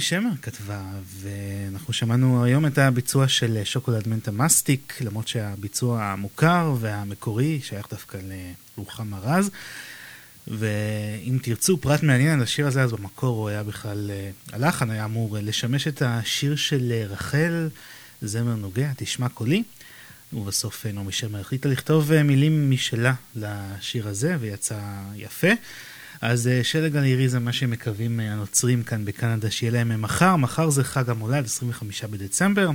שנעמי שמר כתבה, ואנחנו שמענו היום את הביצוע של שוקולד מנטה מסטיק, למרות שהביצוע המוכר והמקורי שייך דווקא לרוחמה רז. ואם תרצו פרט מעניין על השיר הזה, אז במקור הוא היה בכלל, הלחן היה אמור לשמש את השיר של רחל, זמר נוגע, תשמע קולי. ובסוף נעמי שמר החליטה לכתוב מילים משלה לשיר הזה, ויצא יפה. אז אה, שלג על עירי זה מה שמקווים אה, הנוצרים כאן בקנדה שיהיה להם אה, מחר, מחר זה חג המולד, 25 בדצמבר.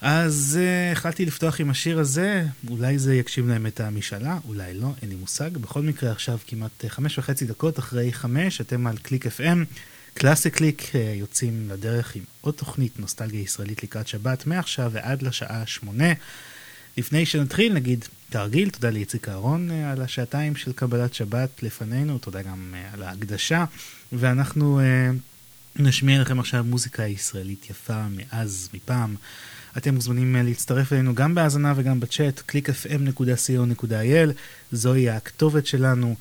אז אה, החלטתי לפתוח עם השיר הזה, אולי זה יגשים להם את המשאלה, אולי לא, אין לי מושג. בכל מקרה עכשיו כמעט חמש וחצי דקות אחרי חמש, אתם על קליק FM, קלאסי קליק, אה, יוצאים לדרך עם עוד תוכנית נוסטלגיה ישראלית לקראת שבת, מעכשיו ועד לשעה שמונה. לפני שנתחיל נגיד כרגיל, תודה לאיציק אהרון אה, על השעתיים של קבלת שבת לפנינו, תודה גם אה, על ההקדשה, ואנחנו אה, נשמיע לכם עכשיו מוזיקה ישראלית יפה מאז, מפעם. אתם מוזמנים להצטרף אלינו גם בהאזנה וגם בצ'אט, www.clickfm.co.il, זוהי הכתובת שלנו,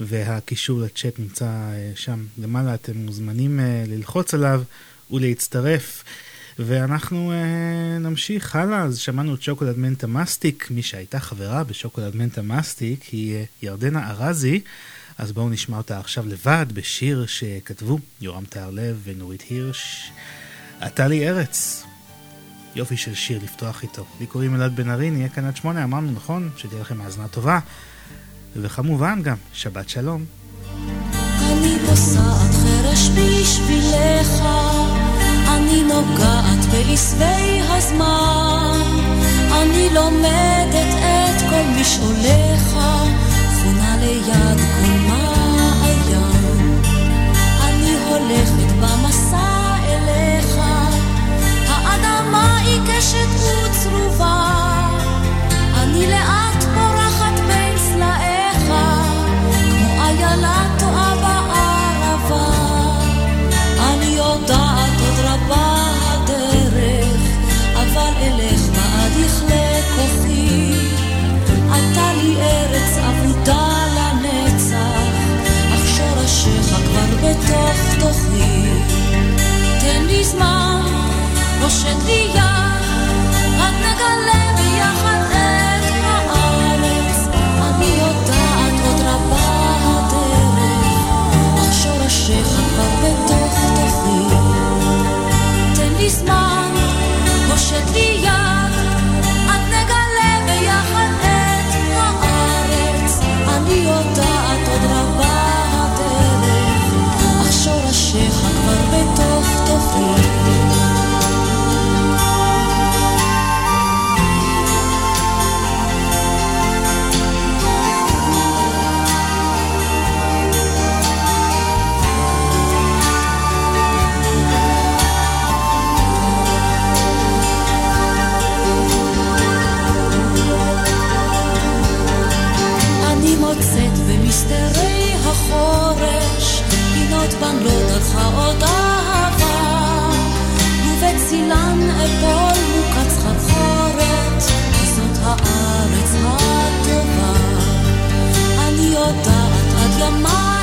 והקישור לצ'אט נמצא שם למעלה, אתם מוזמנים ללחוץ עליו ולהצטרף. ואנחנו uh, נמשיך הלאה, אז שמענו את שוקולד מנטה מסטיק, מי שהייתה חברה בשוקולד מנטה מסטיק היא uh, ירדנה ארזי, אז בואו נשמע אותה עכשיו לבד בשיר שכתבו יורם טהרלב ונורית הירש, עתה לי ארץ. יופי של שיר לפתוח איתו. לי קוראים אלעד בן ארי, נהיה כאן עד שמונה, אמרנו נכון, שתהיה לכם האזנה טובה, וכמובן גם שבת שלום. אני אני נוגעת בעשבי הזמן, אני לומדת את כל משעוליך, חונה ליד כל בתוך תוכי. תן לי זמן, הושט לי בנלות הלכה עוד אהבה, ובצילן אפול מוקץ סחרחורת, זאת הארץ הטובה. אני יודעת עד ימיי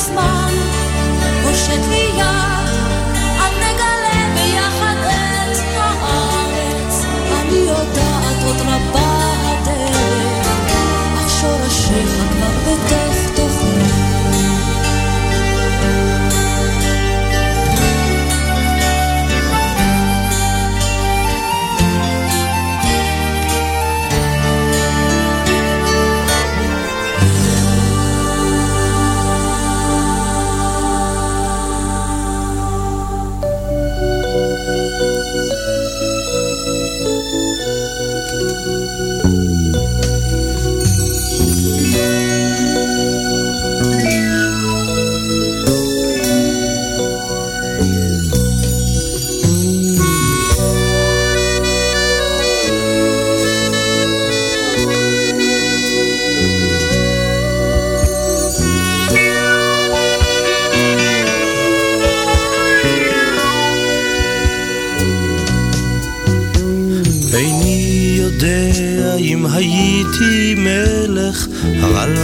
זמן, הושט לי יד,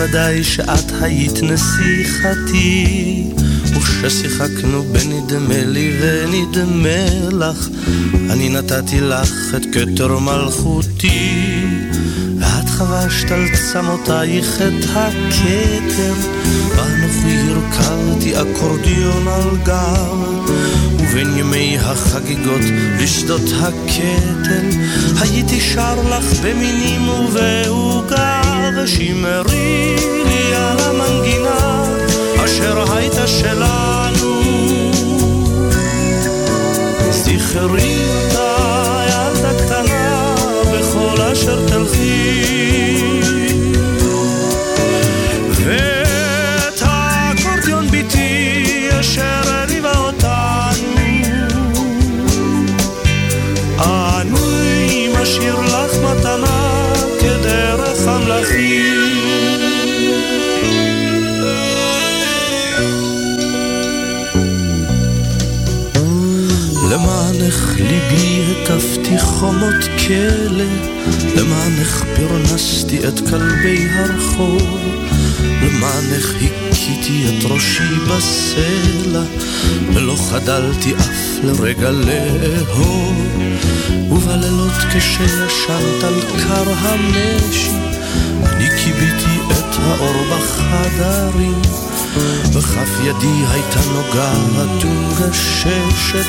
ודאי שאת היית נסיכתי. וכששיחקנו בנדמה לי ונדמה לך, אני נתתי לך את כתר מלכותי. ואת חבשת על צמותייך את הכתר, ואנוכי הרכבתי אקורדיון על גב. ובין ימי החגיגות בשדות הקטל, הייתי שר לך במינים ובעוגה, שמרי לי על המנגינה אשר הייתה שלנו. זכרי אותה ילדה קטנה בכל אשר תלכי. ליבי הקפתי חומות כלא, למענך פרנסתי את כלבי הרחוב, למענך הכיתי את ראשי בסלע, ולא חדלתי אף לרגע לאהוב. ובלילות כשישנת על קר המשי, אני כיביתי את האור בחדרים. וכף ידי הייתה נוגעת ומגששת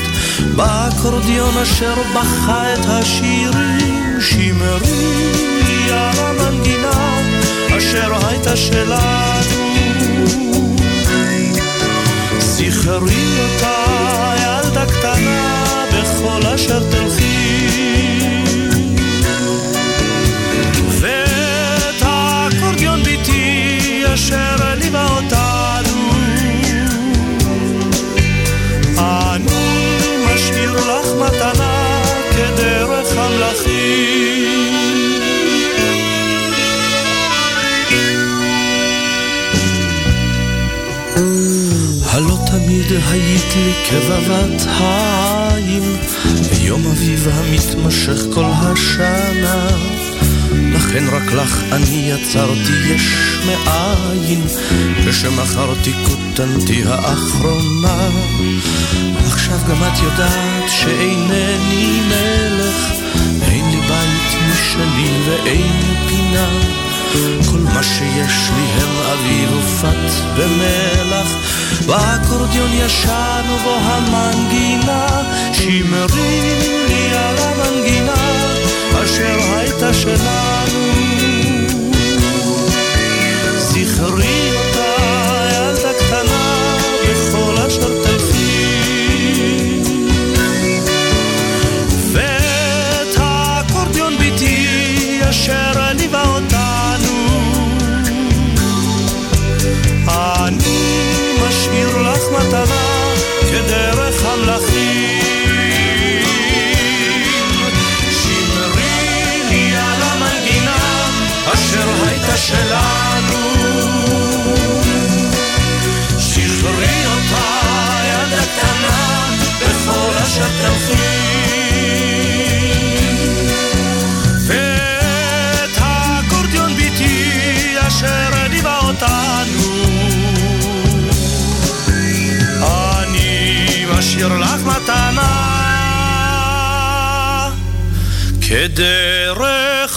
באקורדיון אשר בכה את השירים שימרי על המנגינה אשר הייתה שלנו. זכרי אותה ילדה קטנה בכל אשר תלכי כבבת העין, ביום אביב המתמשך כל השנה. לכן רק לך אני יצרתי יש מאין, כשמכרתי כותנתי האחרונה. עכשיו גם את יודעת שאינני מלך, אין לי בית משלי ואין לי פינה. כל מה שיש לי הם אביב ופת ומלח, ואקורדיון ישן ובו המנגינה, שימרי לי על המנגינה, אשר הייתה שלנו.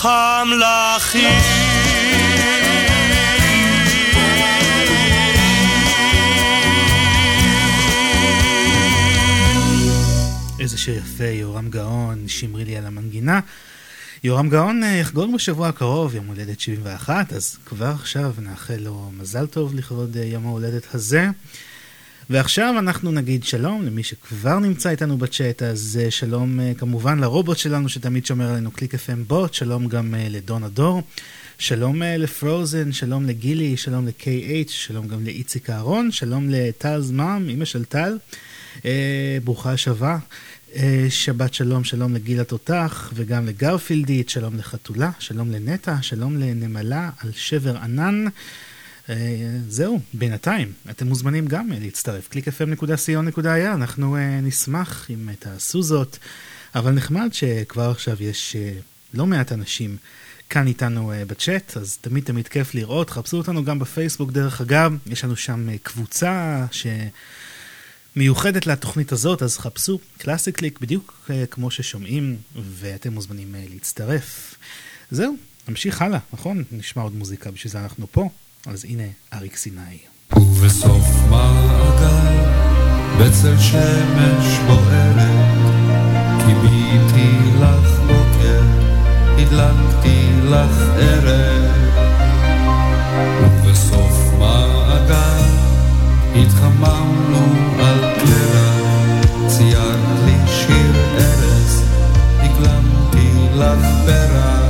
כדרך המלאכים. איזה שיר יפה, יורם גאון, שמרי לי על המנגינה. יורם גאון אה, יחגוג בשבוע הקרוב יום הולדת 71, אז כבר עכשיו נאחל לו מזל טוב לכבוד אה, יום ההולדת הזה. ועכשיו אנחנו נגיד שלום למי שכבר נמצא איתנו בצ'אט, אז אה, שלום כמובן לרובוט שלנו שתמיד שומר עלינו קליק FM בוט, שלום גם לדונה דור, שלום לפרוזן, שלום לגילי, שלום ל-KH, שלום גם לאיציק אהרון, שלום לטל זמם, אימא של טל, ברוכה השבה. אה, שבת שלום, שלום לגיל התותח וגם לגרפילדית, שלום לחתולה, שלום לנטע, שלום לנמלה על שבר ענן. אה, זהו, בינתיים, אתם מוזמנים גם להצטרף, www.clickfm.co.il, אנחנו אה, נשמח אם תעשו זאת, אבל נחמד שכבר עכשיו יש לא מעט אנשים כאן איתנו בצ'אט, אז תמיד תמיד כיף לראות, חפשו אותנו גם בפייסבוק דרך אגב, יש לנו שם קבוצה ש... מיוחדת לתוכנית הזאת, אז חפשו קלאסי קליק בדיוק אה, כמו ששומעים, ואתם מוזמנים אה, להצטרף. זהו, נמשיך הלאה, נכון? נשמע עוד מוזיקה, בשביל זה אנחנו פה. אז הנה אריק סיני. ובסוף מעגל, בצל שמש בוערת, קיביתי לך בוקר, הדלקתי לך ערב. ובסוף מעגל, התחממנו על קלרה, ציירת לי שיר ארז, הקלמתי לך פרח.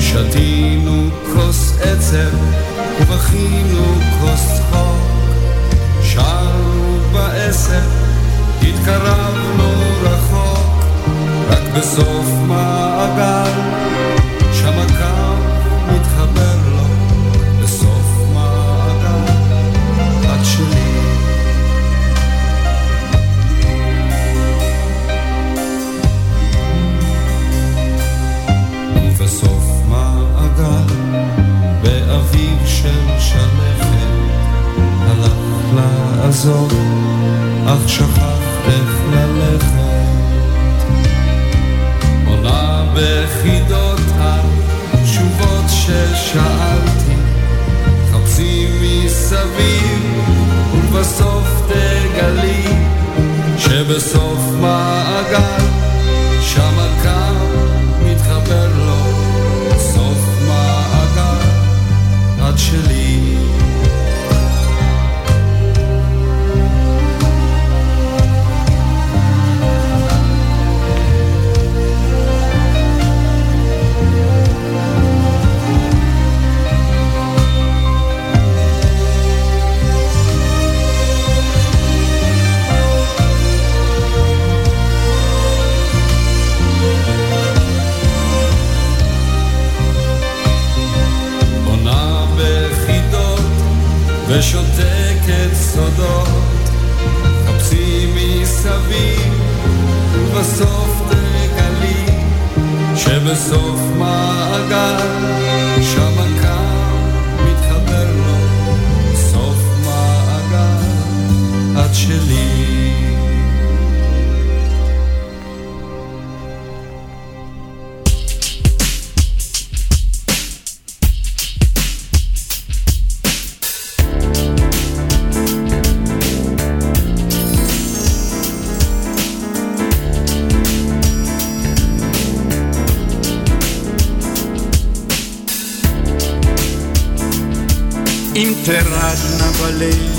שתינו כוס עצב ובכינו כוס צחוק, שרנו בעשר, התקרבנו רחוק, רק בסוף מעגל, שם הקר לעזור, אך שכח איך ללכת. עונה בחידות התשובות ששאלתי, חפשי מסביב, ובסוף תגלי, שבסוף מעגל, ושותקת סודות, חפשי מסביב ובסוף תגלי שבסוף מעגל שם הקו מתחבר לו סוף מעגל. את שלי בליל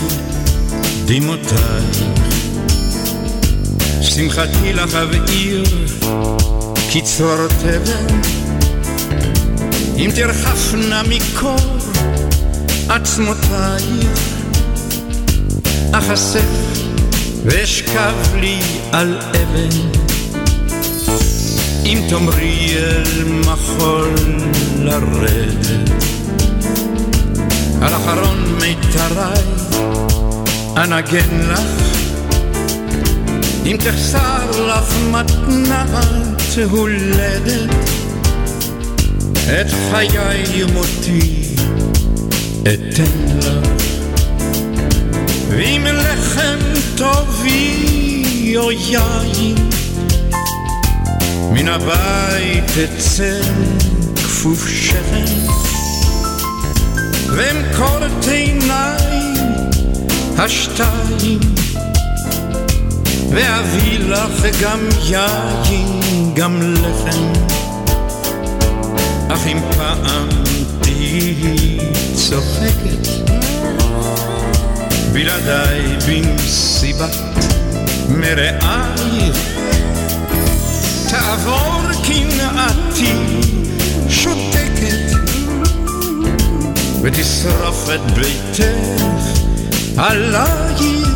דמעותייך, שמחתי לך אבעיר קצור תבן, אם תרחפנה מקור עצמותייך, אחשף ואשכב לי על אבן, אם תאמרי אל מחול לרדת. על אחרון מיתריי אנגן לך אם תחסר לך מתנת הולדת את חיי ומותי אתן לך ואם לחם טובי או יין מן הבית אצא כפוף שכם ואמכור את עיניי השתיים ואביא לך גם יין, גם לחם אך אם פעם תהיי צוחקת בלעדיי במסיבת מרעייך תעבור קנאתי שותקת ותשרוף את ביתך עלייך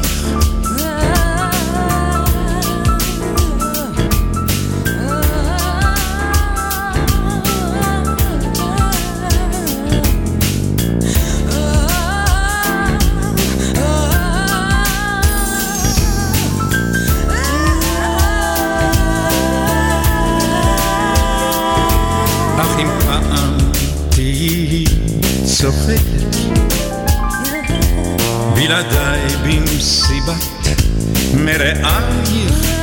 במסיבת מרעייך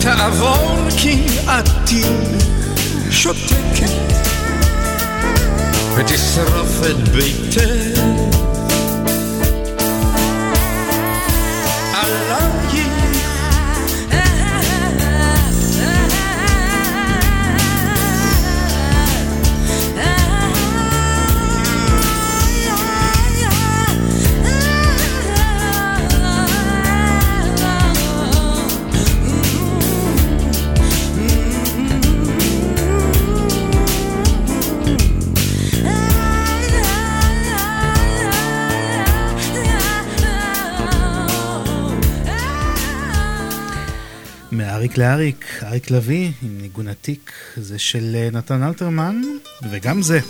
תעבור קנאתי שותקת ותשרוף את ביתך עלייך אריק לאריק, אריק לביא עם ניגון עתיק, זה של אה, נתן אלתרמן, וגם זה,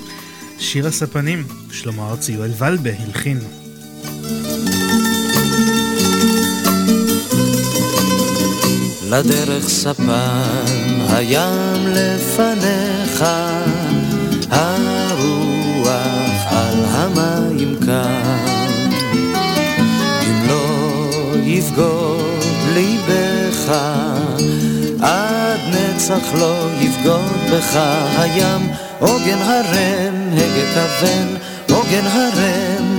שיר הספנים, שלמה ארצי, יואל ולבה הלחין. לדרך ספן, הים לפניך, הרוח על המים כאן. אם לא יבגוד ליבך בך הים, עוגן הרם, הגה כוון, עוגן הרם,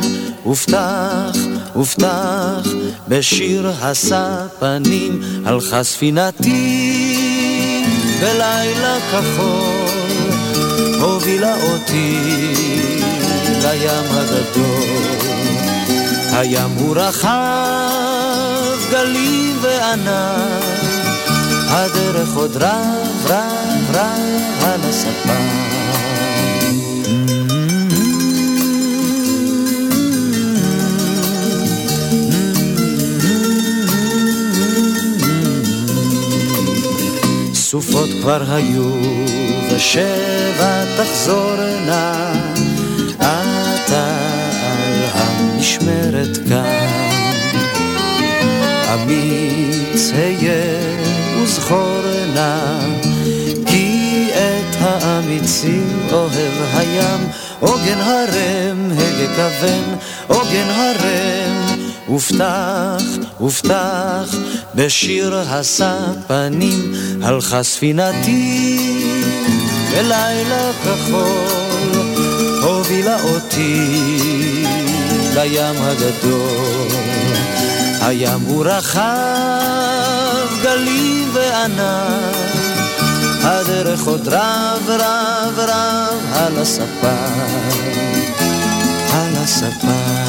ופתח, ופתח, בשיר הספנים, הלכה ספינתי בלילה כחול, הובילה אותי לים הגדול. הים הוא רחב, גלים וענן, הדרך עוד רב, רב, רב על הספה. סופות כבר היו, ושבע תחזורנה, אתה על המשמרת כאן. אמיץ היה וזכור נא, כי את האמיצים אוהב הים, עוגן הרם, הגה כוון, עוגן הרם, ופתח, ופתח, בשיר הספנים, הלכה ספינתי. בלילה כחול, הובילה אותי לים הגדול. הים הוא רחב, גלים וענן, הדרך עוד רב רב רב על הספה, על הספה.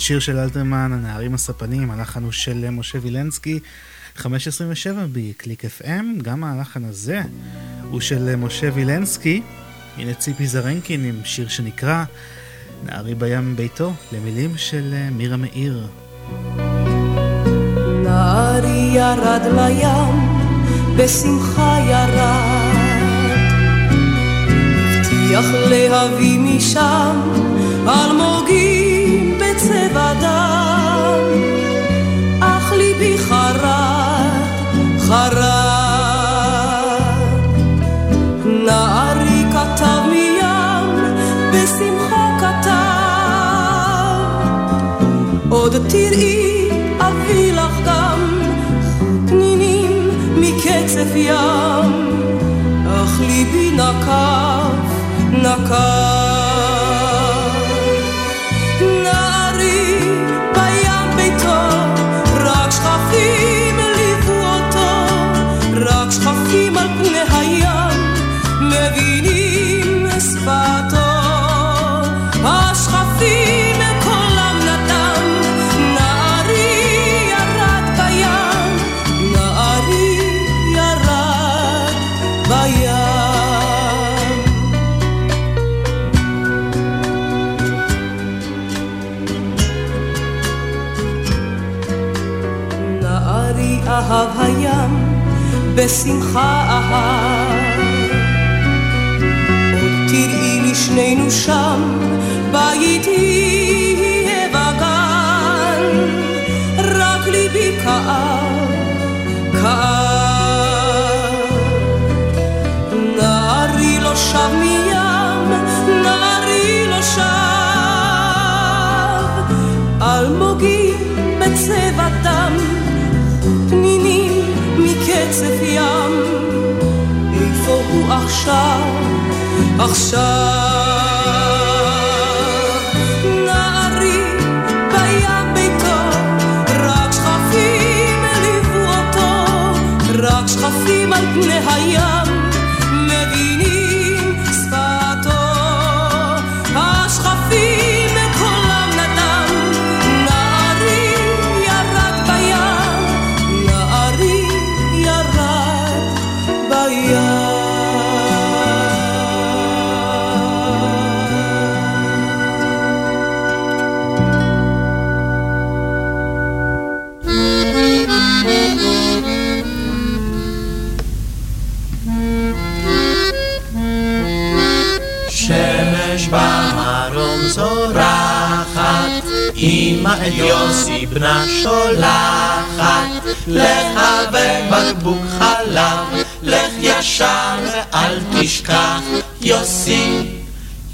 עוד שיר של אלתרמן, הנערים הספנים, הלחן הוא של משה וילנסקי, 5.27 בקליק FM, גם הלחן הזה הוא של משה וילנסקי. הנה ציפי זרנקין עם שיר שנקרא נערי בים ביתו, למילים של מירה מאיר. נערי ירד לים, בשמחה ירד, הבטיח להביא משם אלמוגים בצבע דם, אך ליבי חרד, חרד. נערי כתב מים, בשמחה כתב, עוד תראי אביא לך גם פנינים מקצף ים, אך ליבי נקף, נקף. בשמחה אהב. עוד תראי לי שנינו שם, בית יהיה עכשיו, עכשיו? נערי בים ביתו, רק שכפים ליוו אותו, רק שכפים על פני הים. יוסי בנה שולחת, לך ובקבוק חלב, לך ישר ואל תשכח, יוסי,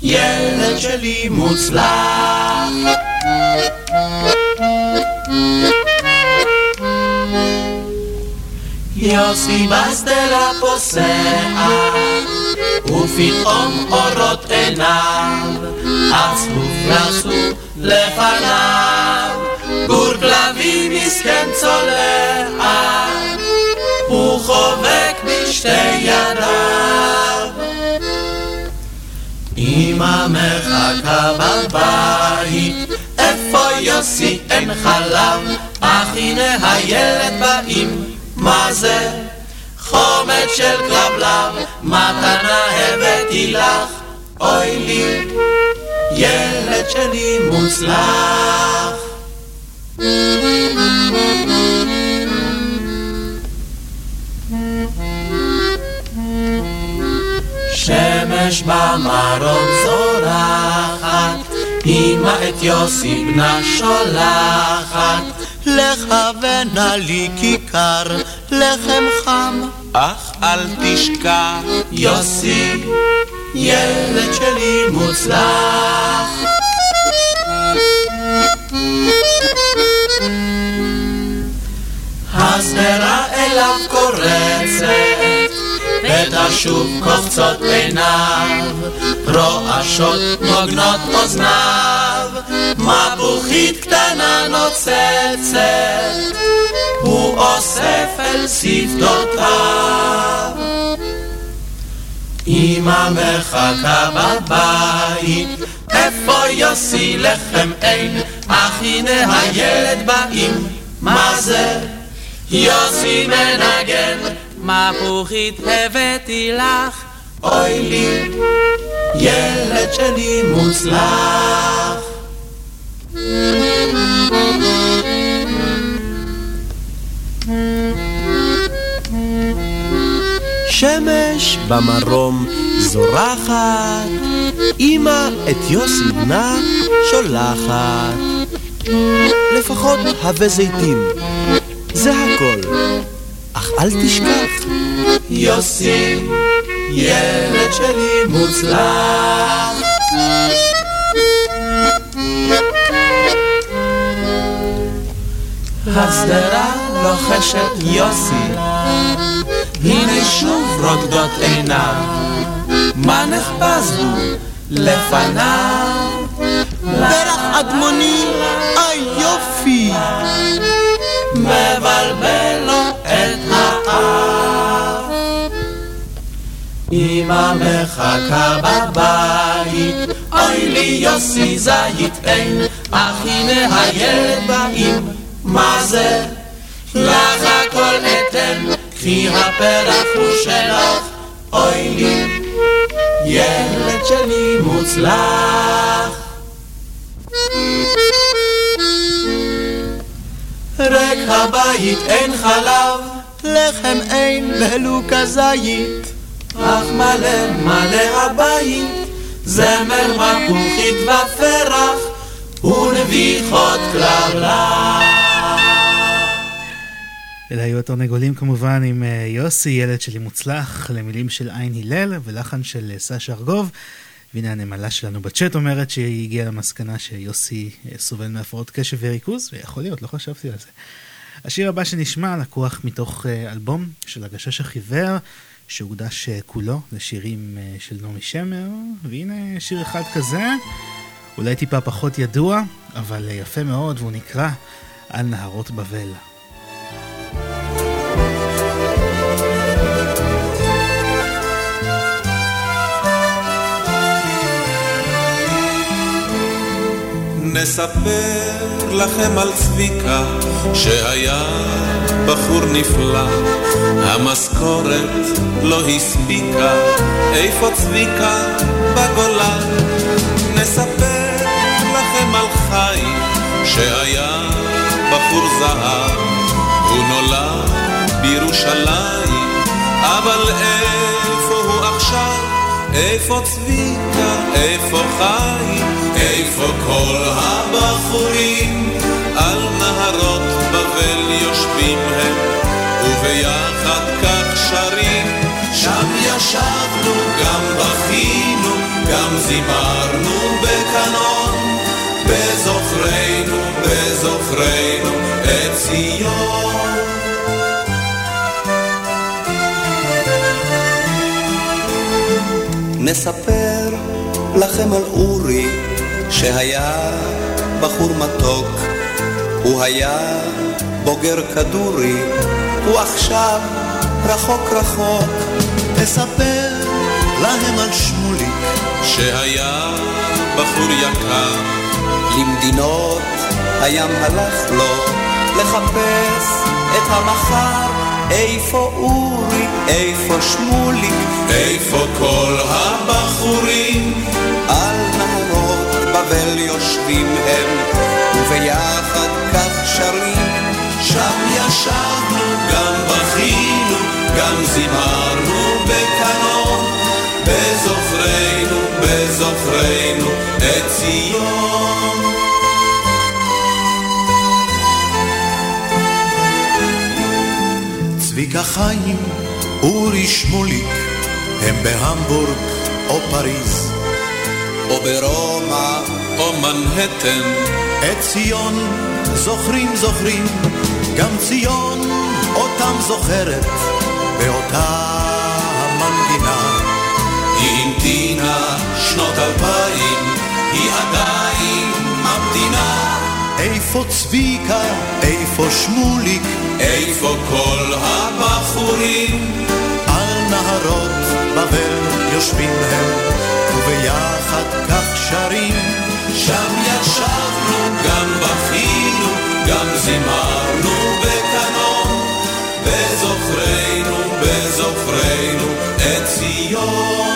ילד שלי מוצלח. יוסי בסדרה פוסע, ופתאום אורות עיניו, עצוב נסו לפניו, גור כלבים מסכן צולע, הוא חובק בשתי ידיו. אמא מחכה בבית, איפה יוסי אין חלב, אך הנה הילד באים, מה זה? חומץ של כלבלב, מתנה הבאתי לך, אוי לי. ילד שלי מוצלח. שמש במרום זורחת, אמא את יוסי בנה שולחת, לך ונא לי כיכר, לחם חם, אך אל תשכח, יוסי. ילד שלי מוצלח. השדרה אליו קורצת, ותשוב קופצות עיניו, רועשות נוגנות אוזניו, מפוחית קטנה נוצצת, הוא אוסף אל שפתותיו. אמא מחכה בבית, איפה יוסי לחם אין, אך הנה הילד באים, מה זה? יוסי מנגן, מפוחית הבאתי לך, אוי לי, ילד שלי מוצלח. שמש במרום זורחת, אמא את יוסי בנה שולחת. לפחות הווה זיתים, זה הכל, אך אל תשכח. יוסי, ילד שלי מוצלח. השדרה לוחשת יוסי, הנה שוב רוקדות עיניו, מה נחפז הוא לפניו? פרח אדמוני, אי יופי! מבלבל לו את האף. אמא מחכה בבית, אוי לי יוסי זית אין, אך הנה הילד באים, מה זה? לך הכל אתן, קחי הפרח הוא שלך, אוי לי, ילד שלי מוצלח. ריק הבית אין חלב, לחם אין ולו כזית, אך מלא מלא הבית, זמר מפוחית ופרח, ונביחות כללה. אלה היו התרנגולים כמובן עם אה, יוסי, ילד שלי מוצלח, למילים של עין הלל ולחן של אה, סשה ארגוב. והנה הנמלה שלנו בצ'אט אומרת שהיא הגיעה למסקנה שיוסי אה, סובל מהפרעות קשב וריכוז, ויכול להיות, לא חשבתי על זה. השיר הבא שנשמע לקוח מתוך אלבום של הגשש החיוור, שהוקדש כולו לשירים של נעמי שמר, והנה שיר אחד כזה, אולי טיפה פחות ידוע, אבל יפה מאוד, והוא נקרא על נהרות בבל. נספר לכם על צביקה שהיה בחור נפלא. המשכורת לא הספיקה. איפה צביקה בגולן? נספר לכם על חיים שהיה בחור זהב. הוא נולד בירושלים אבל איפה הוא עכשיו? איפה צביקה? איפה חיים איפה כל הבחורים על נהרות בבל יושבים הם וביחד כך שרים. שם ישבנו גם בכינו גם זימרנו בקנון. בזוכרנו בזוכרנו את ציון. נספר לכם על אורי שהיה בחור מתוק, הוא היה בוגר כדורי, הוא עכשיו רחוק רחוק. אספר להם על שמוליק, שהיה בחור יקר, למדינות הים הלך לו לחפש את המחר. איפה אורי, איפה שמוליק, איפה כל הבחורים על נהרות בבל יושבים הם, וביחד כך שרים. שם ישבנו, גם בכינו, גם זימרנו בקנון, בזוכרנו, בזוכרנו את ציון. צביקה חיים, אורי שמוליק, הם בהמבורג או פריז. או ברומא, או מנהטן. את ציון זוכרים זוכרים, גם ציון אותם זוכרת, באותה המנגינה. היא המתינה שנות אלפיים, היא עדיין ממתינה. איפה צביקה, איפה שמוליק, איפה כל הבחורים? על נהרות בבל יושבים הם, וביחד כך שרים. שם ישבנו, גם בכינו, גם זימרנו בקנון, בזוכרנו, בזוכרנו את ציון.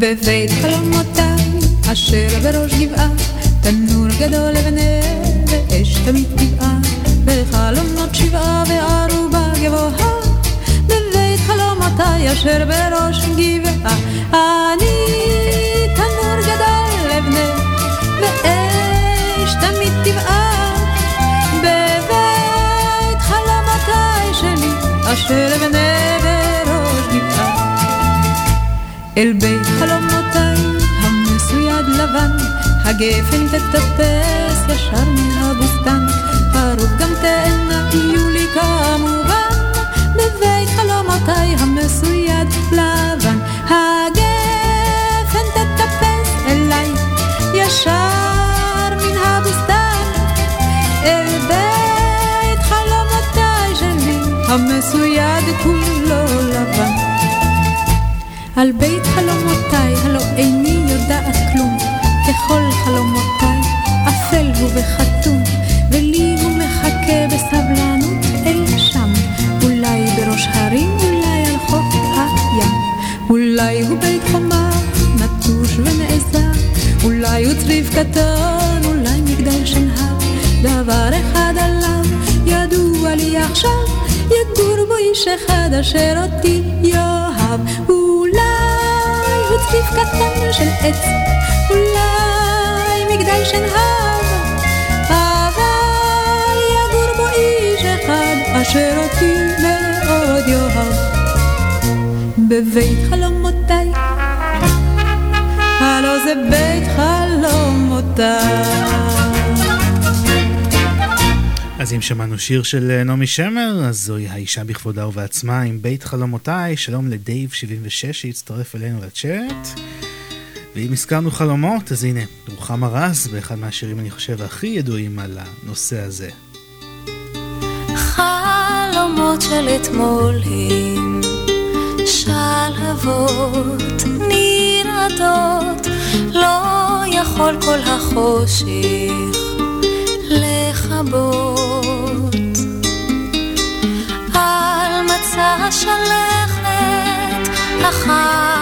בבית חלומותיי, אשר בראש גבעה, תנור גדול לבנה, שבעה וערובה גבוהה, בבית חלומותיי, אשר בראש גבעה, אני תנור גדול לבנה, ואש תמיד טבעה, בבית חלומותיי שלי, אשר לבנה בראש גבעה. אל בית חלומותיי המסויד לבן, הגפן תטפס ישר מן הבוסתן, תאנה יהיו לי כמובן, בבית חלומותיי המסויד לבן, הגפן תטפס אליי ישר מן הבוסתן, אל בית חלומותיי שלי המסויד כולו לבן. על בית חלומותיי, הלא איני אולי הוא בית חומה, נטוש ונעזר, אולי הוא צריף קטן, אולי מגדל שנהר, דבר אחד עליו ידוע לי עכשיו, יגור בו איש אחד אשר אותי יאהב. צריף קטן של עץ, אולי מגדל שנהב, אבל יגור בו איש אחד אשר אותי מאוד יאהב. בבית חלומותיי, הלא זה בית חלומותיי. אז אם שמענו שיר של אה, נעמי שמר, אז זוהי האישה בכבודה ובעצמה עם בית חלומותיי. שלום לדייב 76 שהצטרף אלינו לצ'אט. ואם הזכרנו חלומות, אז הנה, רוחמה רז באחד מהשירים אני חושב הכי ידועים על הנושא הזה. חלומות של אתמול הם שלהבות נרעדות, לא יכול כל החושך לכבות. על מצע השלכת החלומות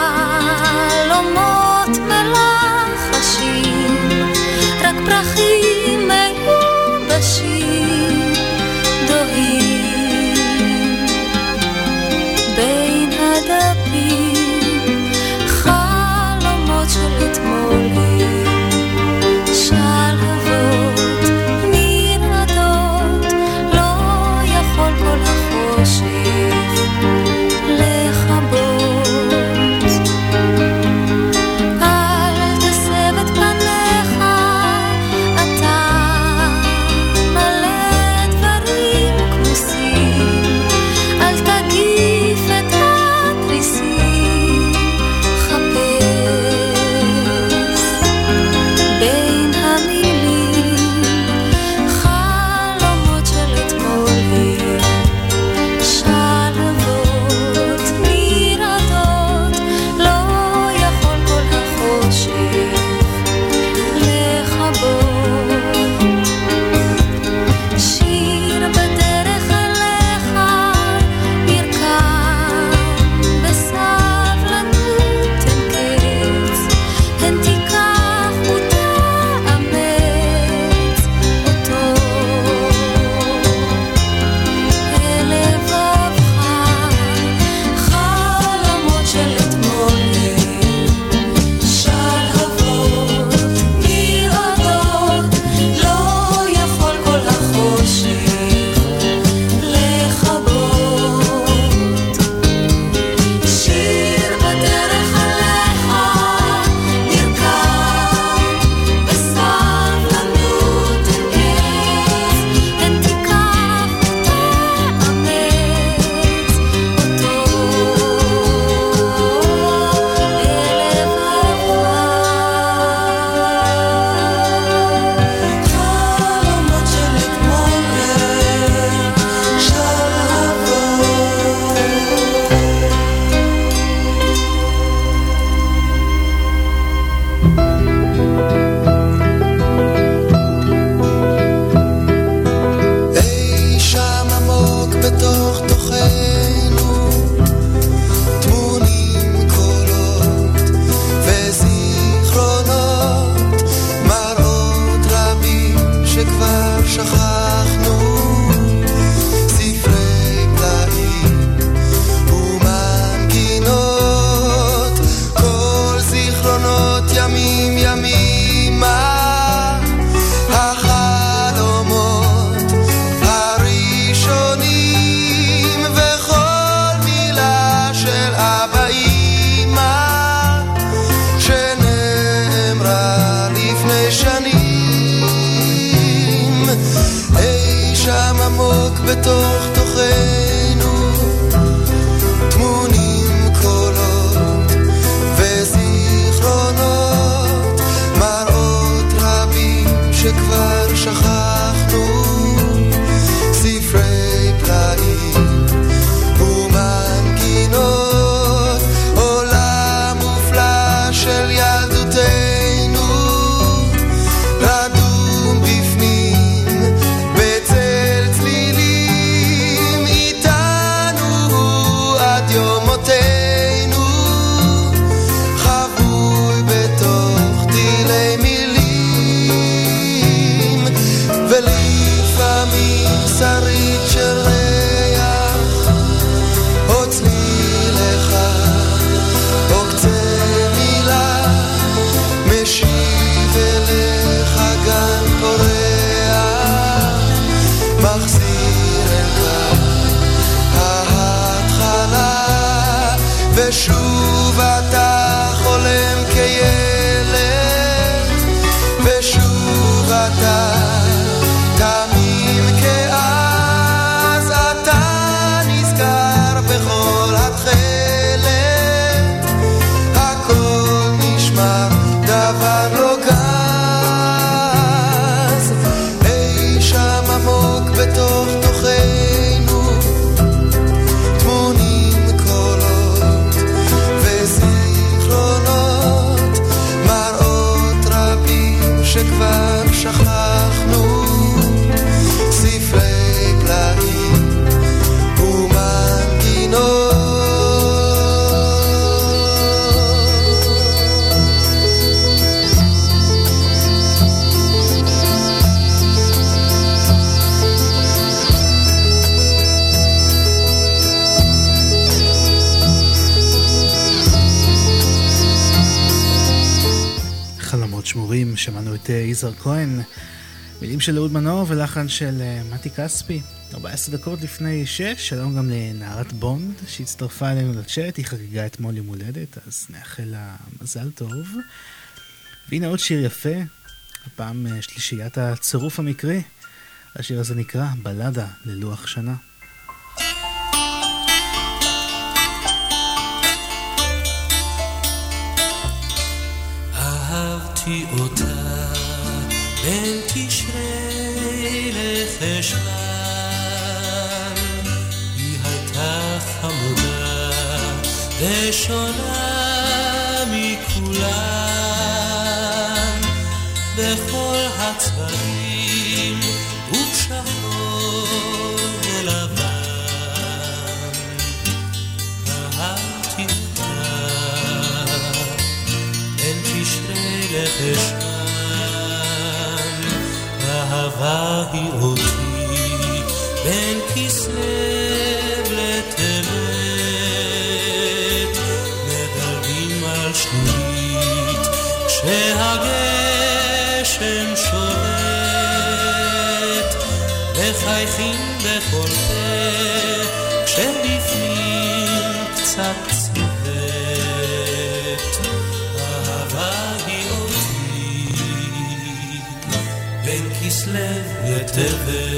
יזהר כהן, מילים של אהוד מנור ולחן של אה, מתי כספי. 14 דקות לפני 6, שלום גם לנערת בונד שהצטרפה אלינו לצ'אט, היא חגיגה אתמול יום הולדת, אז נאחל לה מזל טוב. והנה עוד שיר יפה, הפעם אה, שלישיית הצירוף המקרי. השיר הזה נקרא בלדה ללוח שנה. אהבתי אותה בין תשרי לחשוון היא הייתה חמודה ושונה מכולם. בכל הצבעים לחשוון אהבה היא אותי בין כסלו לטבת מדלגים על שלולית כשהגשם כסלו לטבת.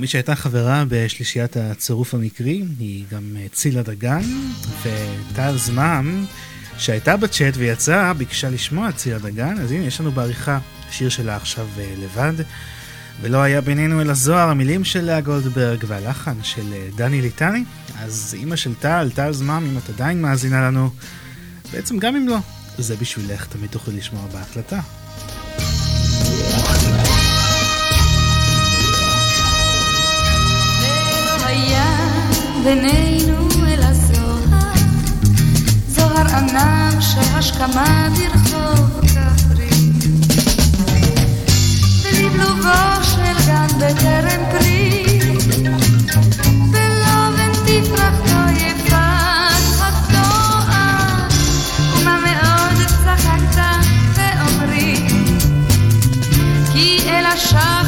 ומי שהייתה חברה בשלישיית הצירוף המקרי היא גם אה, צילה דגן, וטל זמם, שהייתה בצ'אט ויצאה, ביקשה לשמוע את צילה דגן, אז הנה יש לנו בעריכה שיר שלה עכשיו אה, לבד. ולא היה בינינו אלא זוהר, המילים של לאה גולדברג והלחן של אה, דני ליטני. אז אימא של טל, טל זמם, אם את עדיין מאזינה לנו, בעצם גם אם לא, זה בשבילך, תמיד תוכלי לשמוע בהקלטה. בינינו אלא זוהר, זוהר ענק שהשכמה ברחוב כפרי. בלבלובו של גן בטרם פרי, בלובן תפרחתו יפת התואר, ומה מאוד צחקת ואומרי, כי אל השחר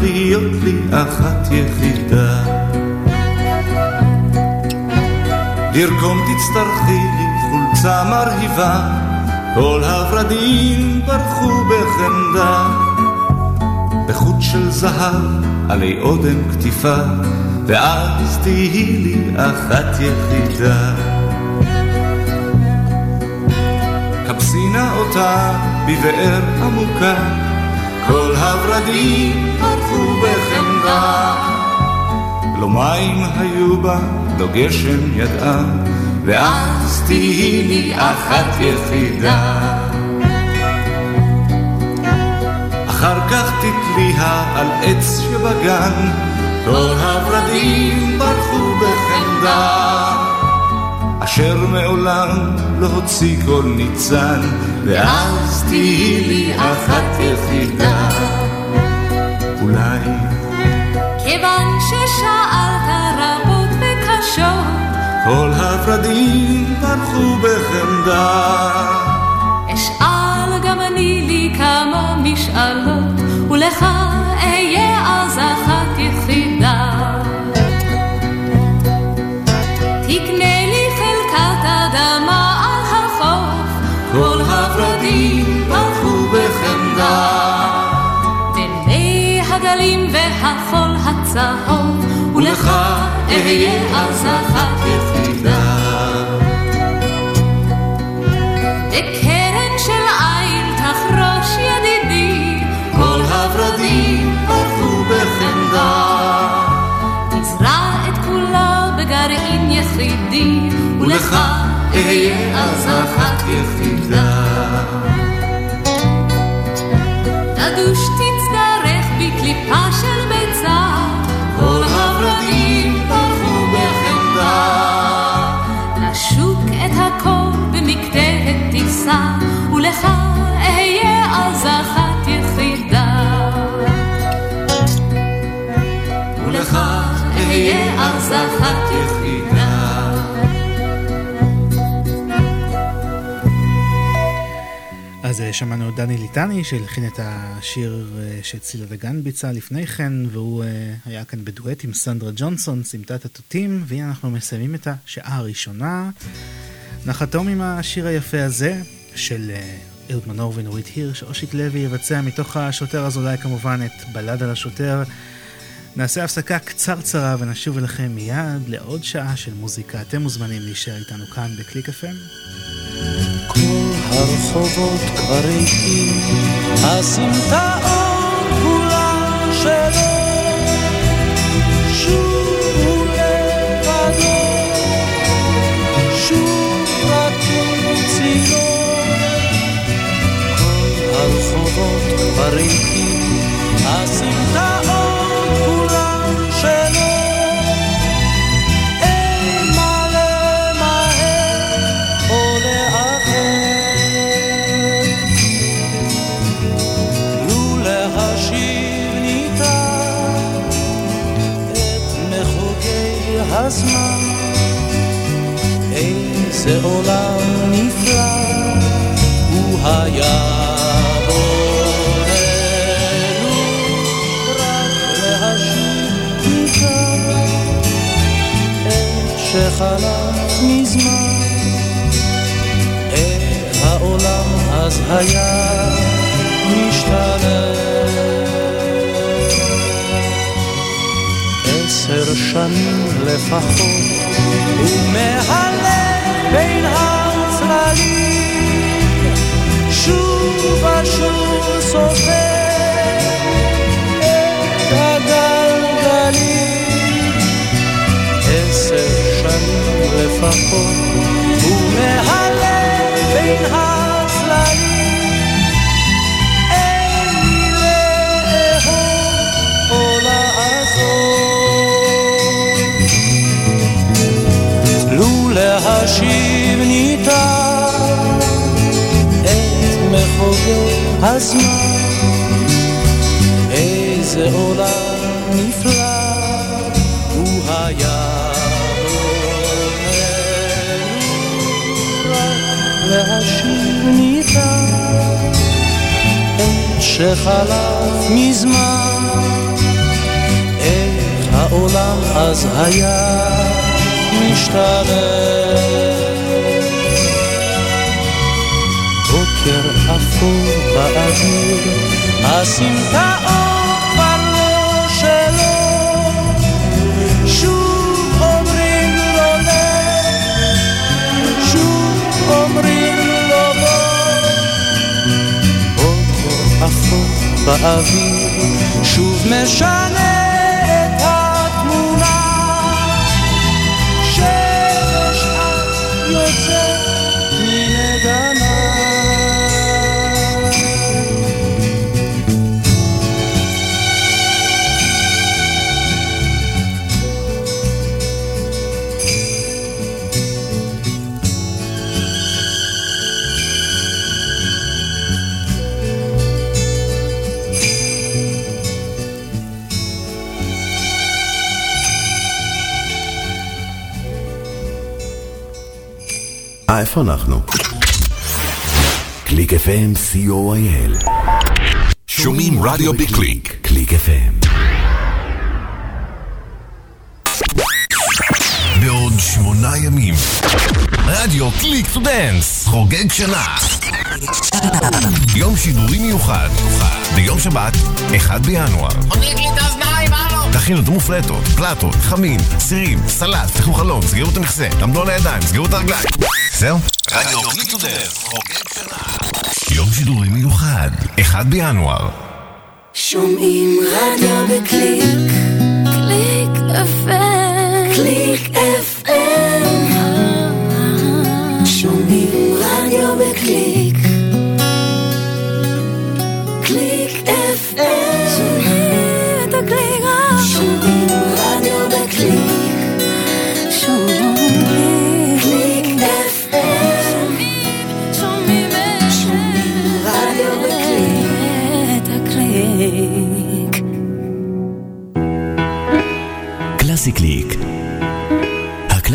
להיות לי אחת יחידה. לרקום תצטרכי לי חולצה מרהיבה, כל הורדים ברחו בחמדה, בחוט של זהב עלי אודם כתיפה, ואז תהי לי אחת יחידה. כבסי נא אותה בבאר עמוקה, הורדים ברחו בחמדה. לא מים היו בה, לא גשם ידעה, ואז תהי לי אחת יחידה. אחר כך תתליה על עץ שבגן, כל הורדים ברחו בחמדה. אשר מעולם לא הוציא כל ניצן, ואז תהי לי אחת יחידה. אולי כיוון ששאלת רבות וקשות כל הורדים פרחו בחמדה. אשאל גם אני לי כמה משאלות, ולך אהיה אז אחת יחידה. תקנה לי חלקת אדמה על החוף, כל הורדים פרחו בחמדה. הגלים והחול הצהוב, ולך אהיה אחת יחידה. בקרן של עיל תחרוש ידידי, כל הורדים פרחו בחמדה. תזרע את כולה בגרעין יחידי, ולך אהיה אז אחת יחידה. תדוש תצטרך בקליפה של ביצה, כל הורדים פרחו בחמדה. לשוק את הכל במקטרת טיסה, ולך אהיה אז אחת יחידה. ולך אהיה אז אחת יחידה. שמענו את דני ליטני שהלחין את השיר אה, שצילה דגן ביצעה לפני כן, והוא אה, היה כאן בדואט עם סנדרה ג'ונסון, סמטת התותים, והנה אנחנו מסיימים את השעה הראשונה. נחתום עם השיר היפה הזה של אהוד מנור ונורית הירש, אושיק לוי יבצע מתוך השוטר אזולאי כמובן את בלד על השוטר. נעשה הפסקה קצרצרה ונשוב אליכם מיד לעוד שעה של מוזיקה. אתם מוזמנים להישאר איתנו כאן בקליק FM. הרחובות כבר ריקים, הסמטאות כולן שלו, שוב הוא לבדו, שוב רטוב צילו. כל הרחובות כבר ריקים, שחלף מזמן, איך העולם אז היה. עוד בוקר אפור באוויר, הסמטאות באוויר, שוב משנה איפה אנחנו? קליק FM, co.il. שומעים רדיו בקליק. קליק FM. בעוד שמונה ימים. רדיו קליק To Dance, חוגג שנה. יום שידורי מיוחד. ביום שבת, 1 בינואר. תכינו את המופלטות, פלטות, חמין, סירים, סלט, פתחו חלון, סגרו את המכסה, תעמדו על הידיים, סגרו את הרגליים. זהו? רדיו קליק To חוגג שנה. יום שידורי מיוחד, 1 בינואר. שומעים רדיו בקליק, קליק FM, קליק FM.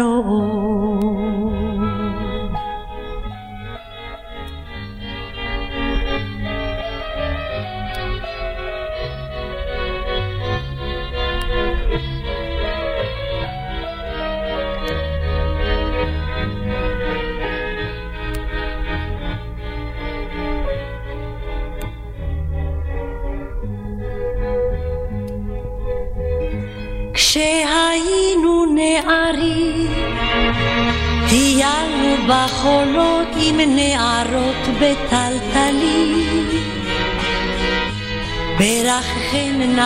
דבר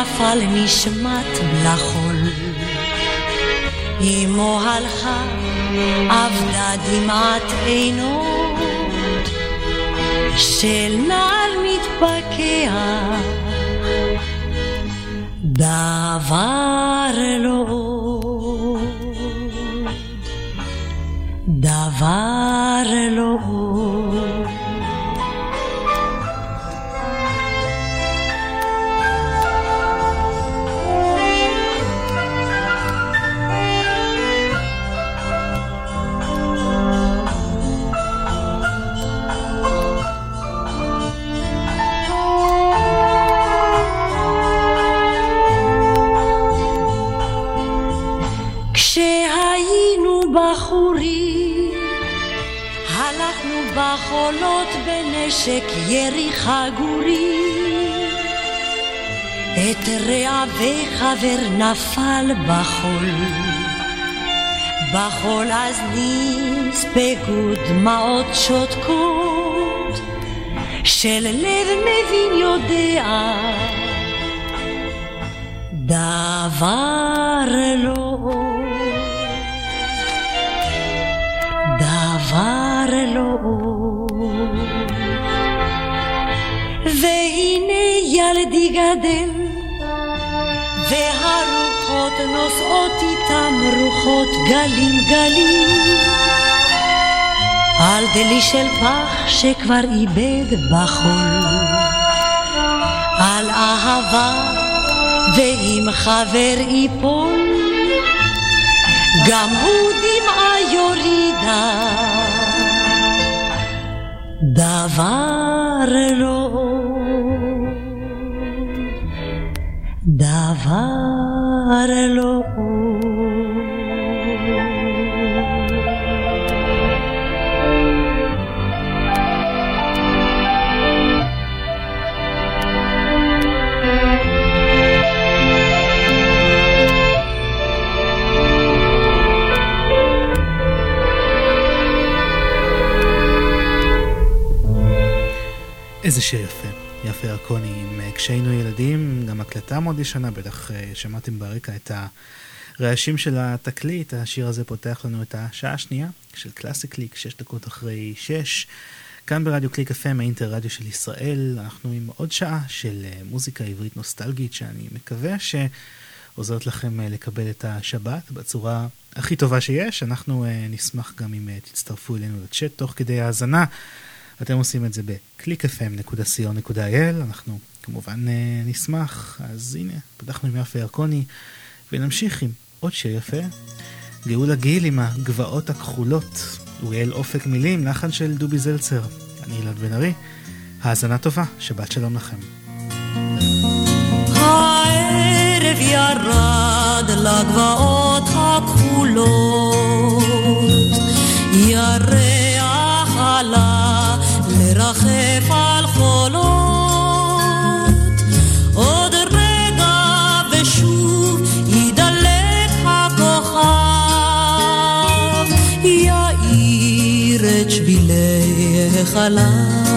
ברככן נפל נשמת לחול. אמו הלכה, אבדה דמעת עינות של נער מתפכח. דבר לא דבר את רע וחבר נפל בחול, בחול אז נספגו דמעות שותקות, של לב מבין יודע דבר לא. דבר לא. והנה ילדי גדל רוחות גלים גלים. על דלי של פח שכבר איבד בחול. על אהבה ואם חבר ייפול. גם הוא דמעה יורידה. דבר לא. דבר לא הקלטה מאוד ישנה, בטח אה, שמעתם ברקע את הרעשים של התקליט, השיר הזה פותח לנו את השעה השנייה של קלאסי קליק, שש דקות אחרי שש. כאן ברדיו קליק FM, האינטר רדיו של ישראל, אנחנו עם עוד שעה של אה, מוזיקה עברית נוסטלגית, שאני מקווה שעוזרת לכם לקבל את השבת בצורה הכי טובה שיש. אנחנו נשמח גם אם תצטרפו אלינו לצ'אט תוך כדי האזנה. אתם עושים את זה ב-clickfm.co.il, אנחנו כמובן אה, נשמח. אז הנה, פתחנו עם יפה ירקוני, ונמשיך עם עוד שיר יפה. גאולה גיל עם הגבעות הכחולות, אוריאל אופק מילים, לחן של דובי זלצר. אני אלעד בן ארי, האזנה טובה, שבת שלום לכם. הערב ירד לגבעות הכחולות, ירח עלה מרחף על חולות, שבילי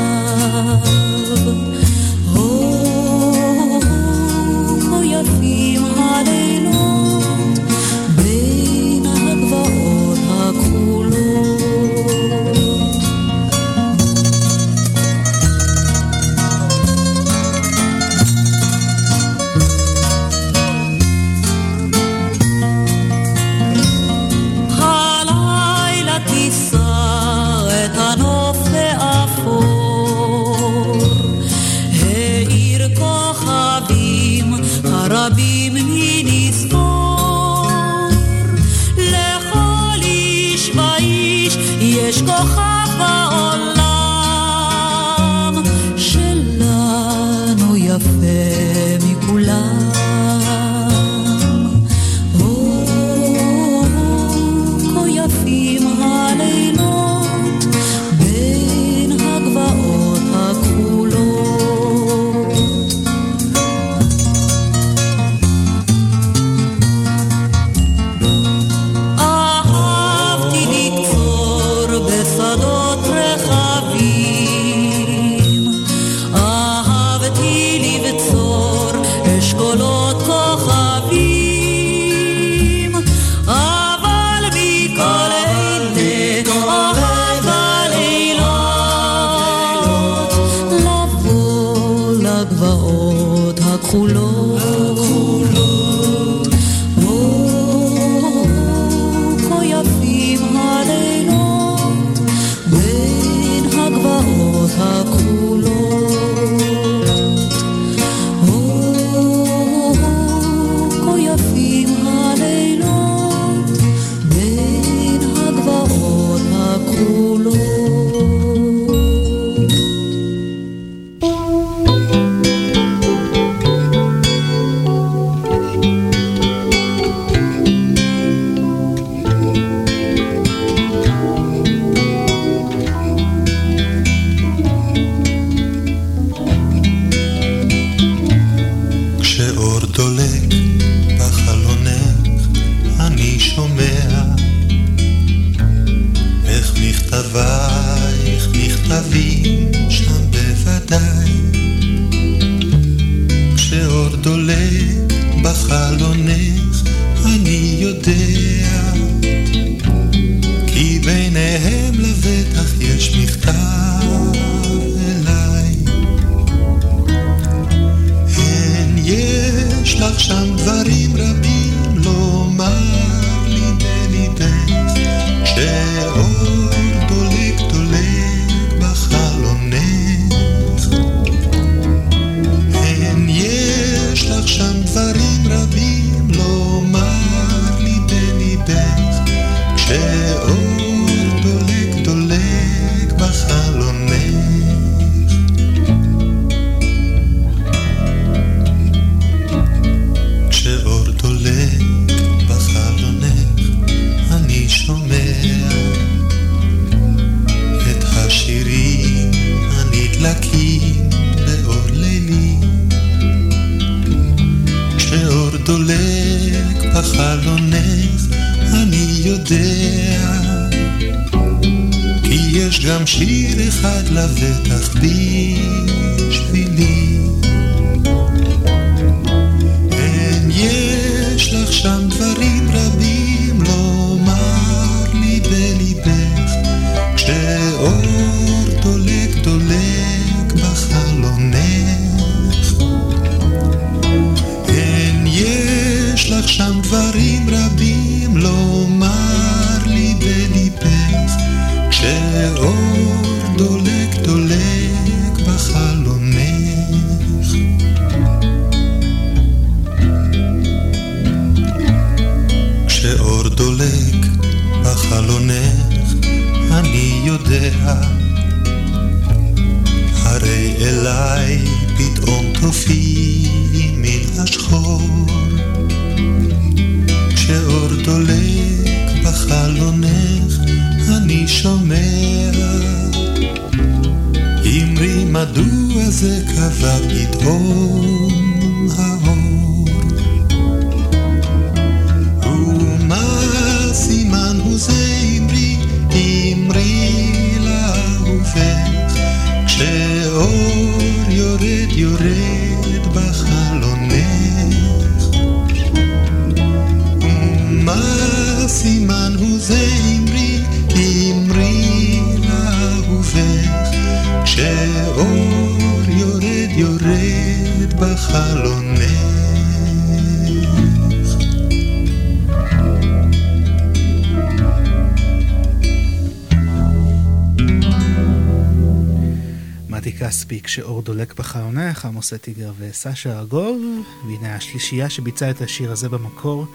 עמוס אטיגר וסשה ארגוב, והנה השלישייה שביצעה את השיר הזה במקור,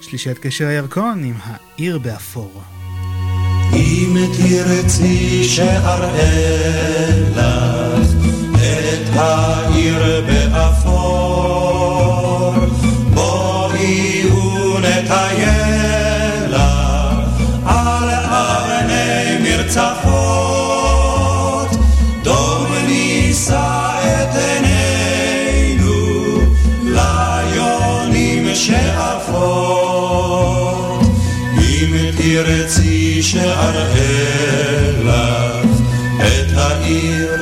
שלישיית קשר הירקון עם העיר באפור. אם תרצי שאראה לך את העיר באפור, תרצי שאראה לך את העיר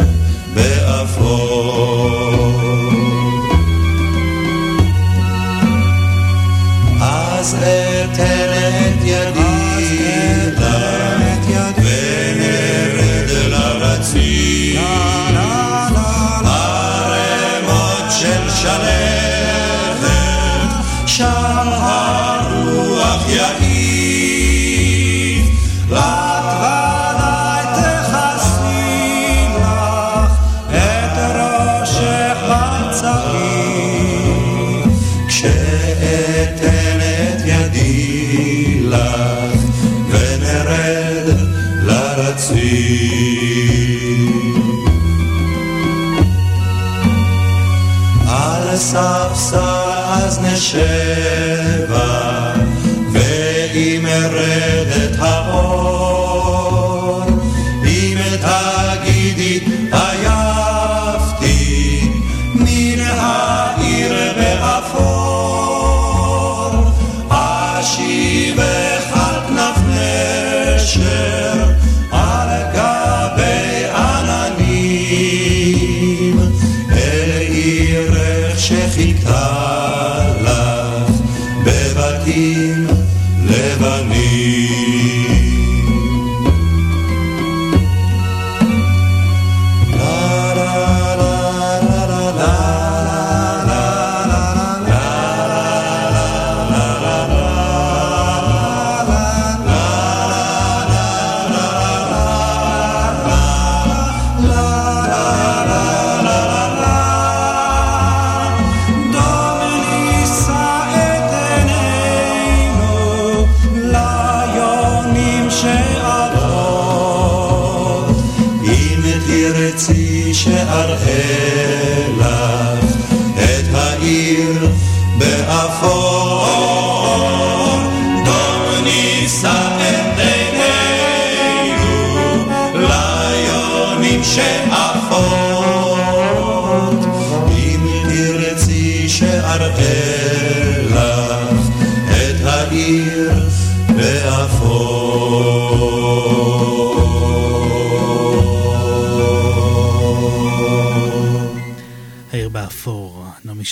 לך ונרד לרציף. על ספסל אז נשבה, ואם ארד את האור,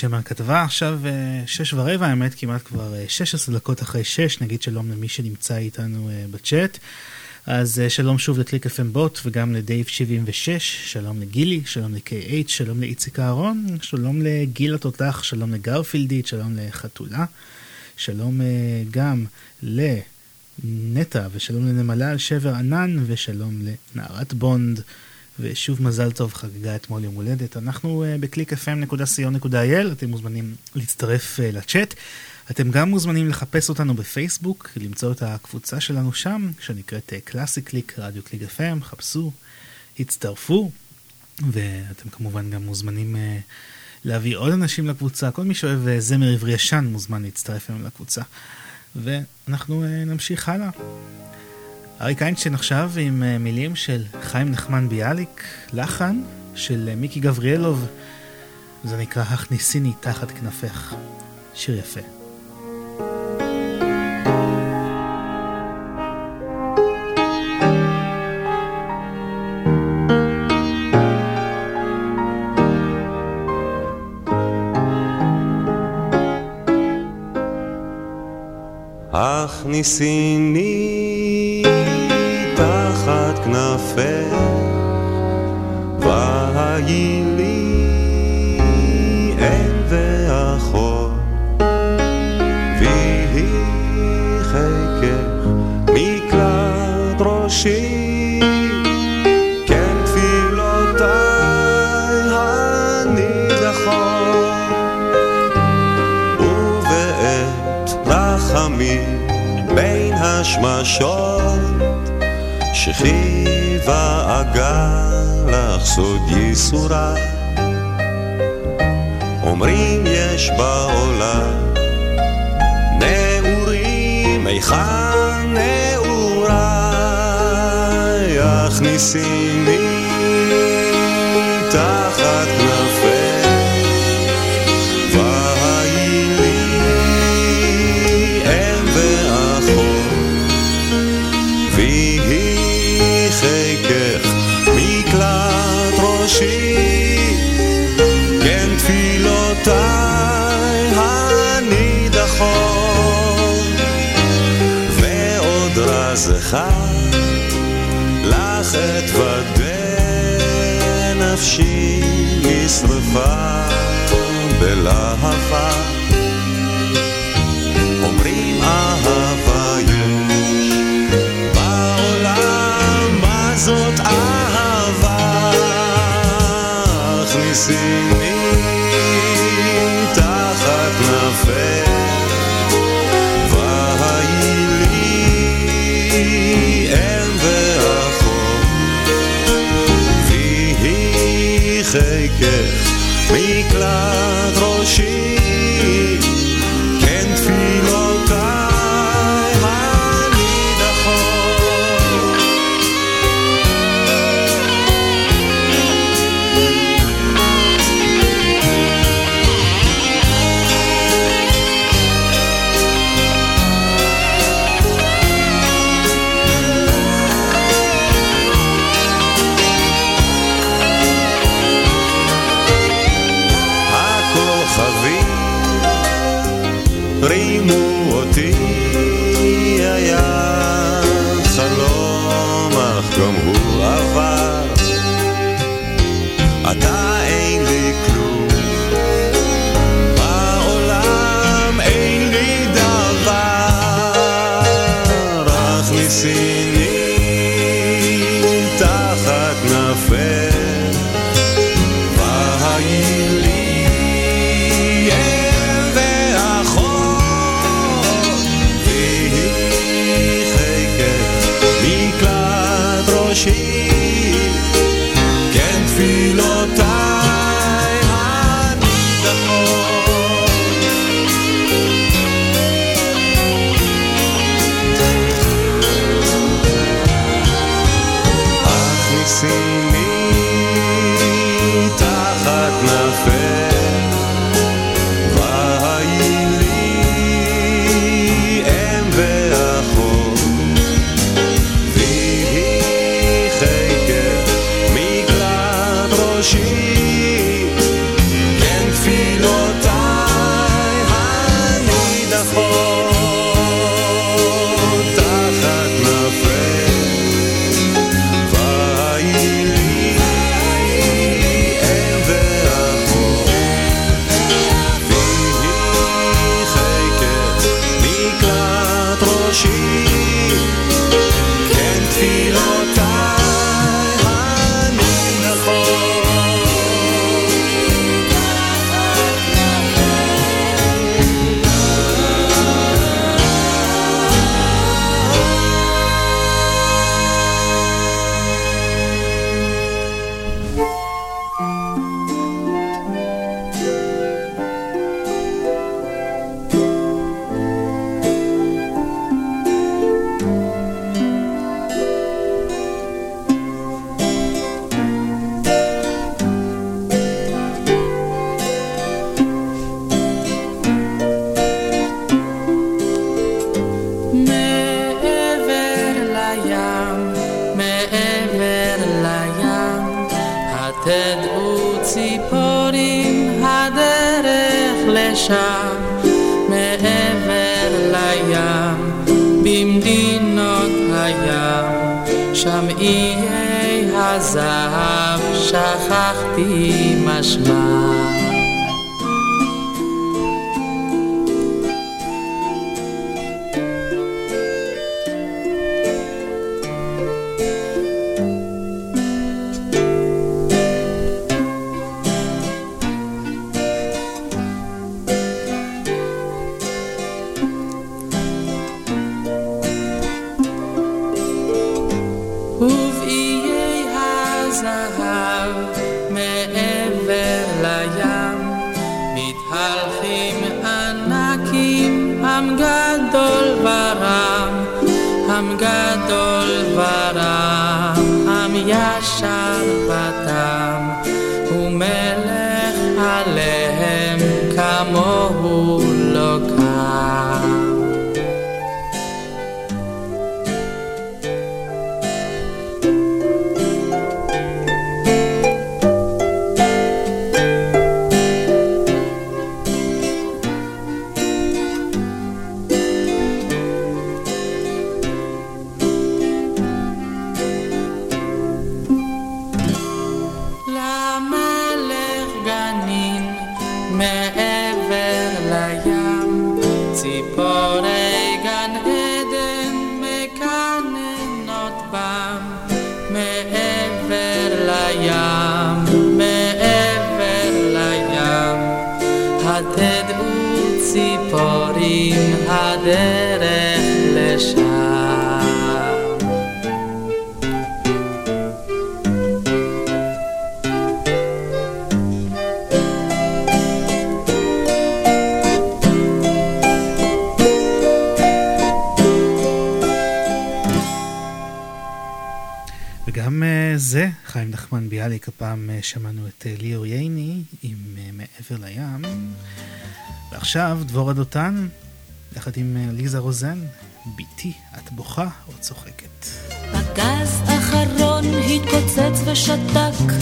באפור, נעמי שמר כתבה עכשיו אה, שש ורבע, האמת כמעט כבר 16 אה, דקות אחרי שש, נגיד שלום למי שנמצא איתנו אה, בצ'אט. אז שלום שוב לקליק FM בוט וגם לדייב 76, שלום לגילי, שלום ל-KH, שלום לאיציק אהרון, שלום לגיל התותח, שלום לגרפילדית, שלום לחתולה, שלום גם לנטע ושלום לנמלה על שבר ענן ושלום לנערת בונד. ושוב מזל טוב חגגה אתמול יום הולדת. אנחנו אה, בקליק.fm.co.il, אתם מוזמנים להצטרף אה, לצ'אט. אתם גם מוזמנים לחפש אותנו בפייסבוק, למצוא את הקבוצה שלנו שם, שנקראת קלאסי קליק, רדיו קליק FM, חפשו, הצטרפו, ואתם כמובן גם מוזמנים אה, להביא עוד אנשים לקבוצה, כל מי שאוהב אה, זמר עברי ישן מוזמן להצטרף היום לקבוצה. ואנחנו אה, נמשיך הלאה. אריק איינשטיין עכשיו עם uh, מילים של חיים נחמן ביאליק, לחן של uh, מיקי גבריאלוב, זה נקרא הכניסיני תחת כנפך. שיר יפה. הכניסיני השמשות שכיבה אגה לך סוד ייסורה. אומרים יש בעולם נעורים היכן נעוריי הכניסיני לך אתוודה נפשי נשרפה בלהבה עכשיו דבורה דותן, יחד עם אה, ליזה רוזן, ביתי, את בוכה או צוחקת? בגז אחרון התפוצץ ושתק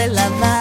de la mar.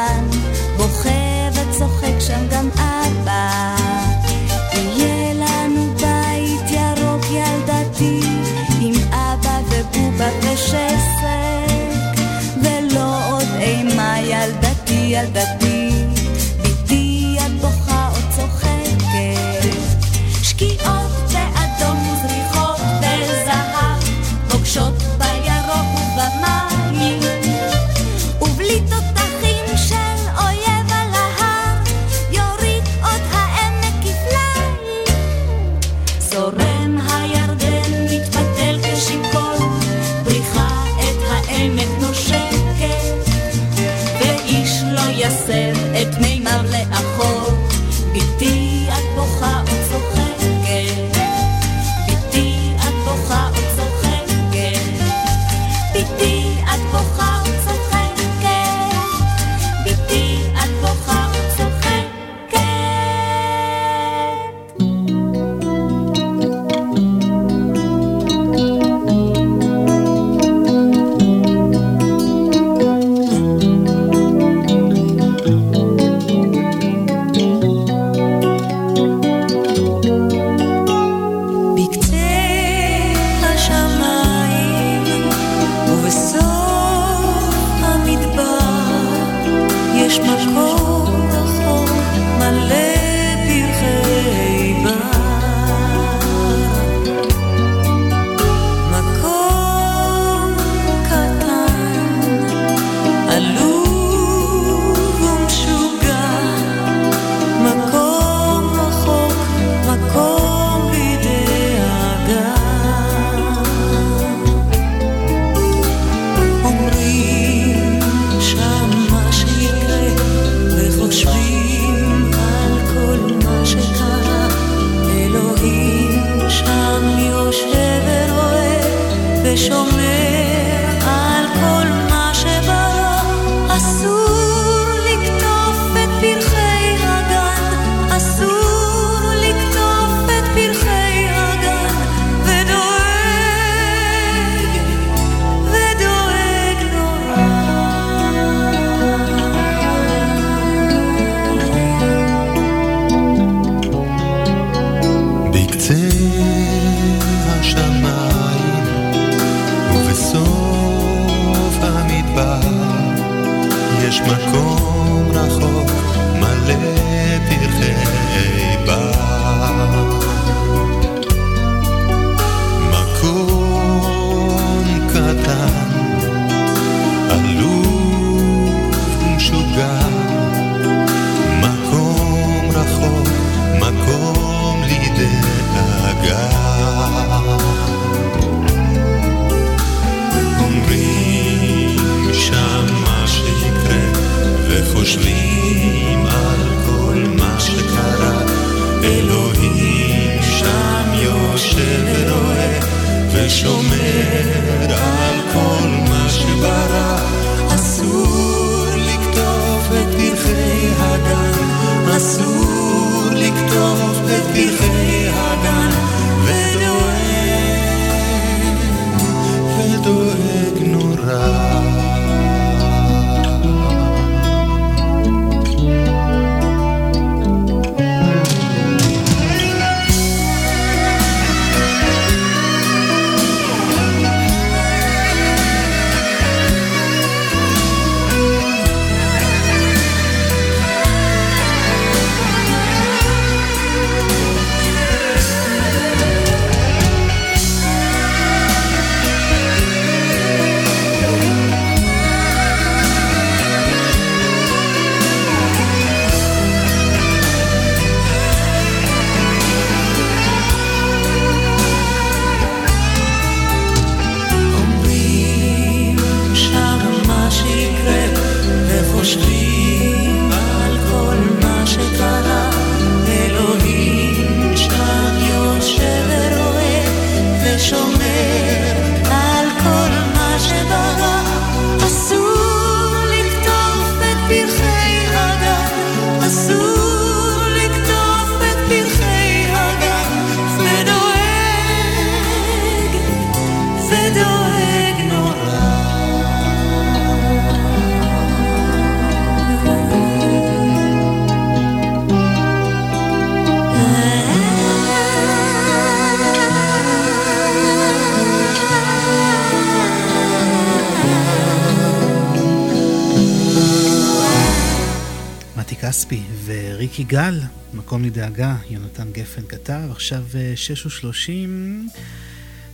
מתי כספי וריקי גל, מקום לדאגה, יונתן גפן כתב, עכשיו אה, שש ושלושים,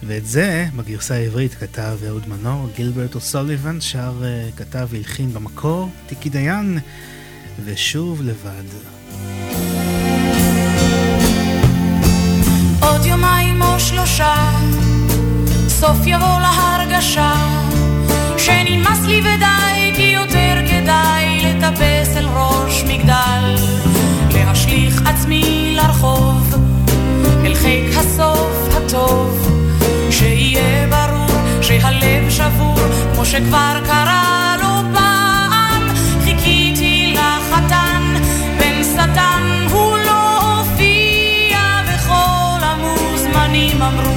ואת זה בגרסה העברית כתב אהוד מנור, גילברט אוסוליבן שר, אה, כתב והלחין במקור, טיקי דיין, ושוב לבד. עוד יומיים או שלושה, סוף יבוא להרגשה, שנמאס לי ודי, אל ראש מגדל, להשליך עצמי לרחוב, אל חיק הסוף הטוב, שיהיה ברור שהלב שבור, כמו שכבר קרה לא פעם, חיכיתי לחתן, בן שטן הוא לא הופיע, וכל המוזמנים אמרו,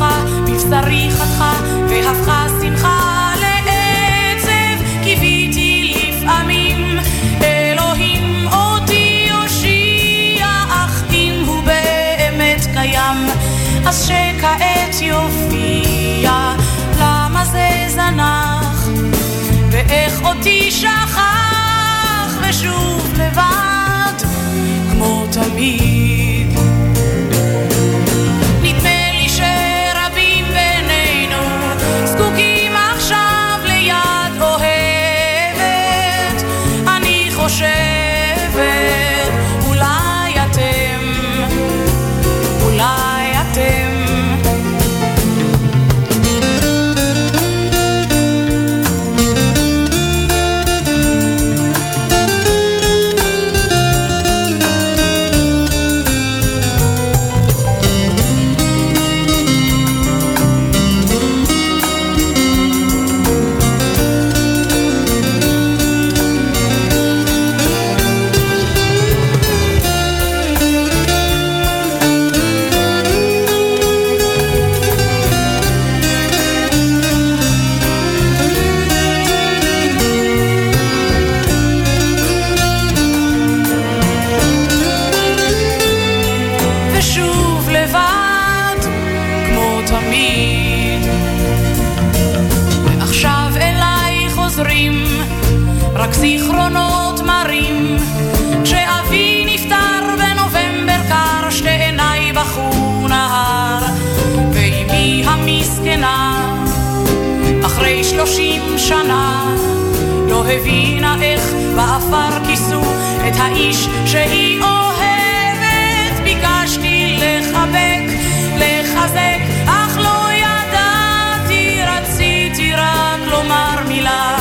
טפחה בבשרי חתכה והפכה שמחה לעצב. קיוויתי לפעמים אלוהים אותי יושיע אך אם הוא באמת קיים. אז שכעת יופיע למה זה זנח? ואיך אותי שכח ושוב לבד כמו תמיד הבינה איך בעפר כיסו את האיש שהיא אוהבת. ביקשתי לחבק, לחזק, אך לא ידעתי, רציתי רק לומר מילה,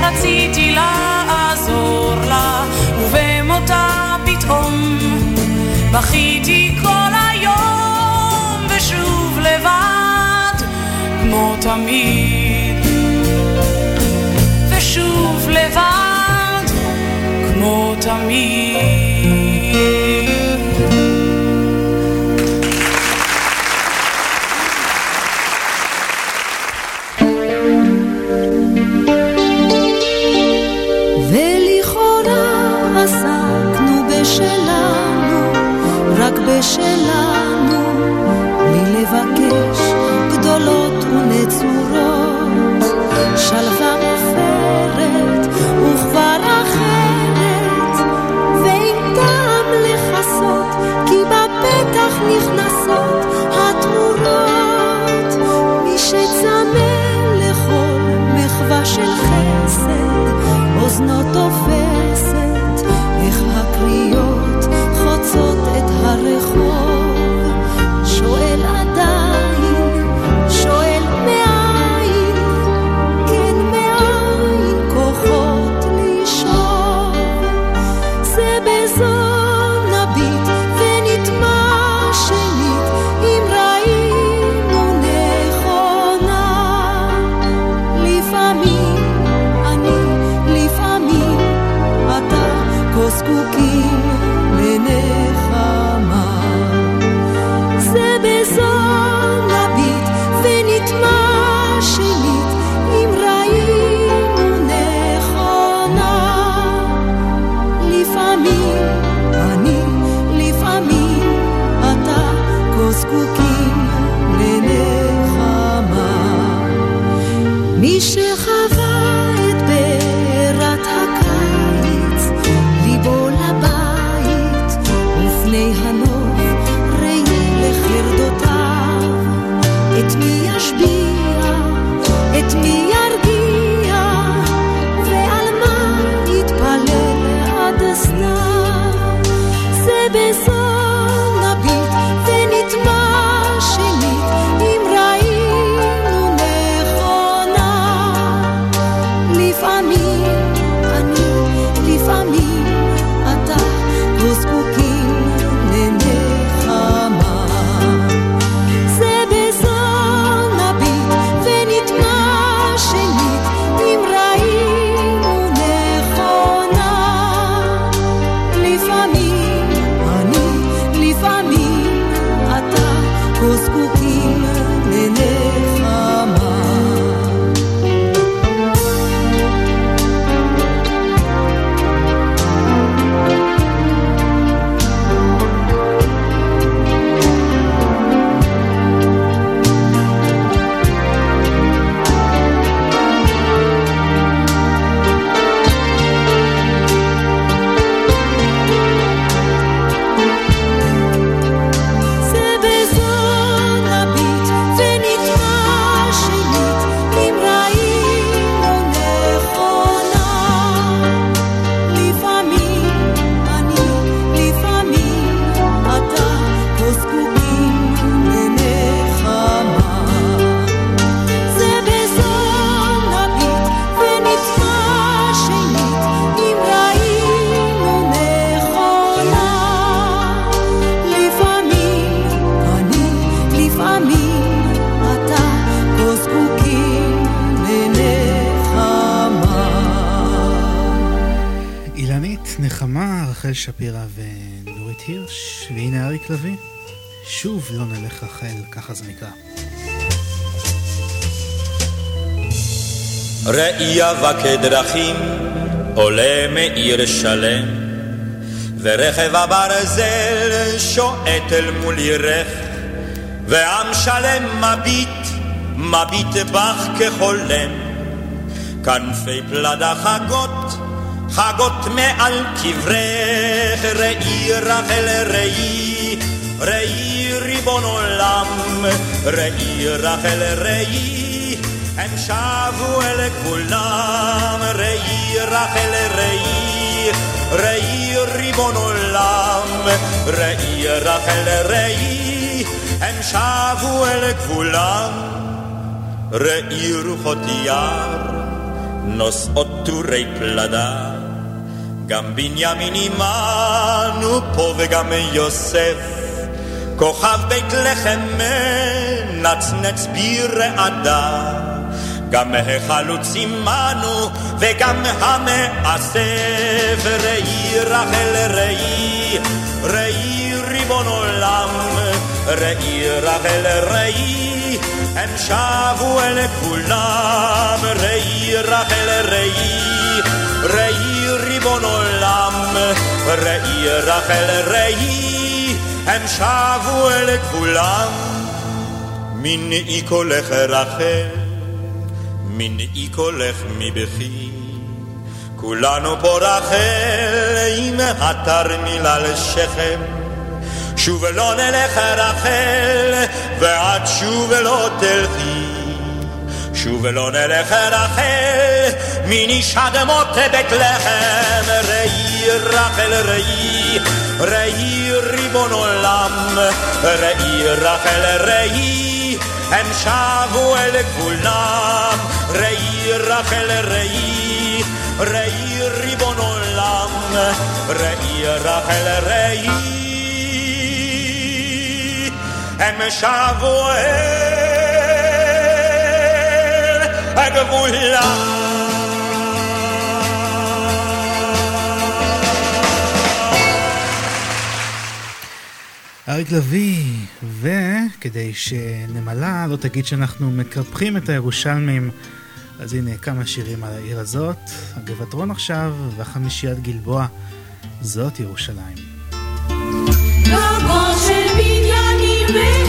רציתי לעזור לה, ובמותה פתאום בכיתי כל היום, ושוב לבד, כמו תמיד. כמו תמיד. ולכאורה עסקנו בשלנו, רק בשלנו, בלי לבקש גדולות הדרכים עולה מעיר שלם, ורכב הברזל שועט אל מול ירך, ועם שלם מביט, מביט בך כחולם. כנפי פלדה חגות, חגות מעל קברך, ראי רחל ראי, ראי ריבון עולם, ראי רחל ראי. הם שבו אל כולם, ראי רחל ראי, ראי ריבון עולם, ראי רחל ראי, הם שבו אל כולם, ראי רוחות יער, נושאות טורי פלדה. גם בנימין עמנו פה וגם יוסף, כוכב בית לחם מנצנץ ברעדה. גם החלוץ עמנו וגם המאסף, ראי רחל ראי, ראי ריבון עולם, ראי רחל ראי, הם שבו אל כולם, ראי רחל ראי, ראי ריבון עולם, ראי רחל ראי, הם שבו אל כולם. מנעי קולך רחל, מנעי קולך מבכי, כולנו פה רחל עם התרמיל על שכם. שוב לא נלך רחל, ועד שוב לא תלכי. שוב לא נלך רחל, מניש אדמות בית לחם. ראי רחל ראי, ראי ריבון עולם, ראי רחל ראי, הם שבו אל כולם. ראי רחל ראי, ראי ריבון עולם, ראי רחל ראי. הם שבו אל הגבולה. אריק לביא, וכדי שנמלה לא תגיד שאנחנו מקפחים את הירושלמים, אז הנה כמה שירים על העיר הזאת, הגבעת רון עכשיו, והחמישיית גלבוע, זאת ירושלים. גגות של בניינים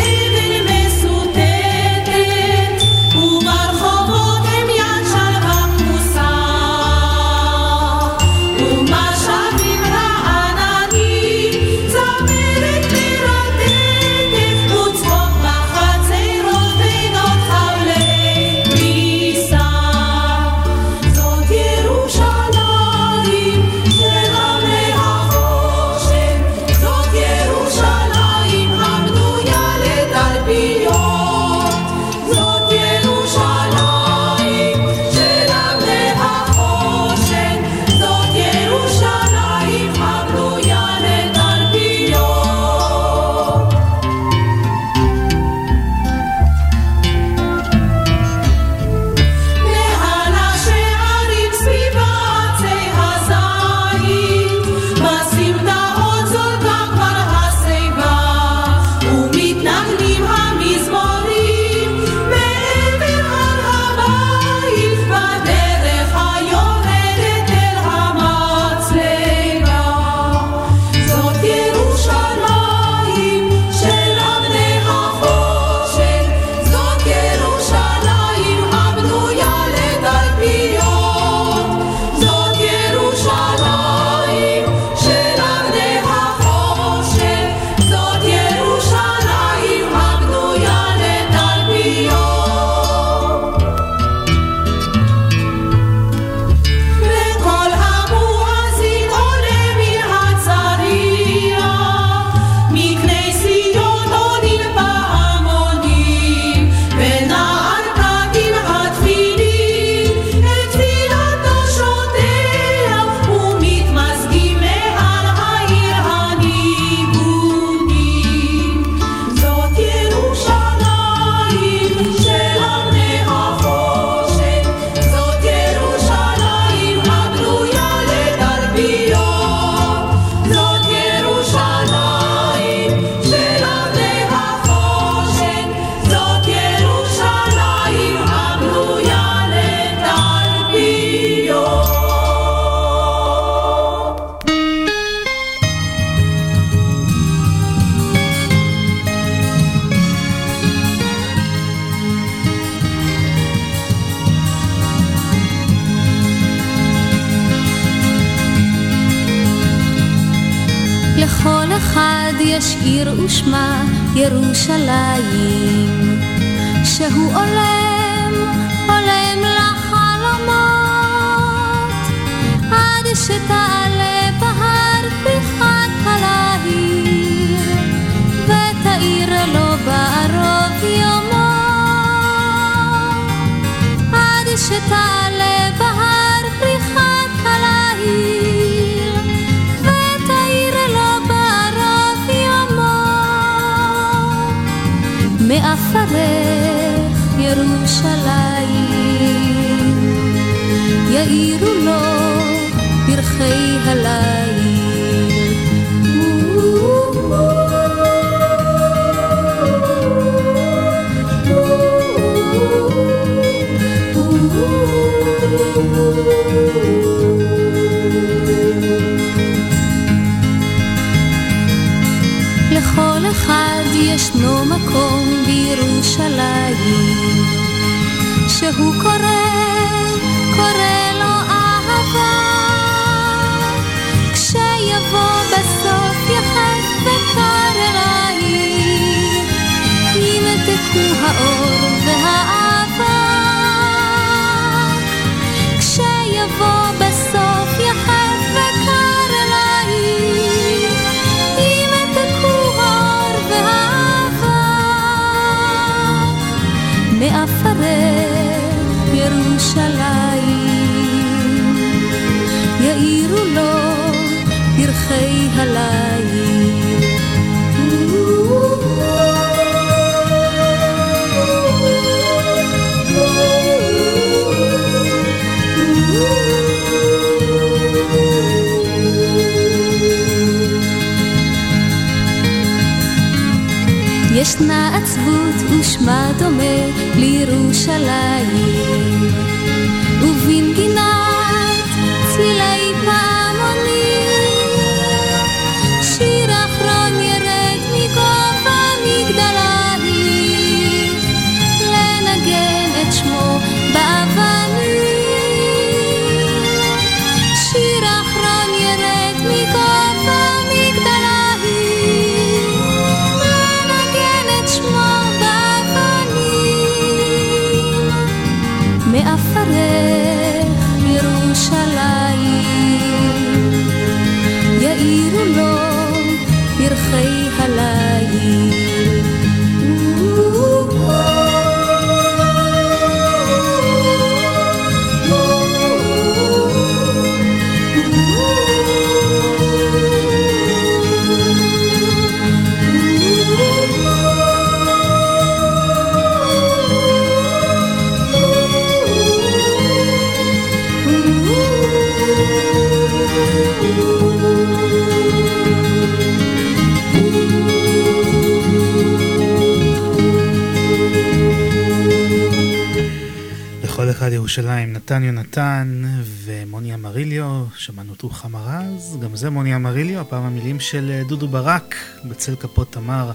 דודו ברק, בצל כפות תמר,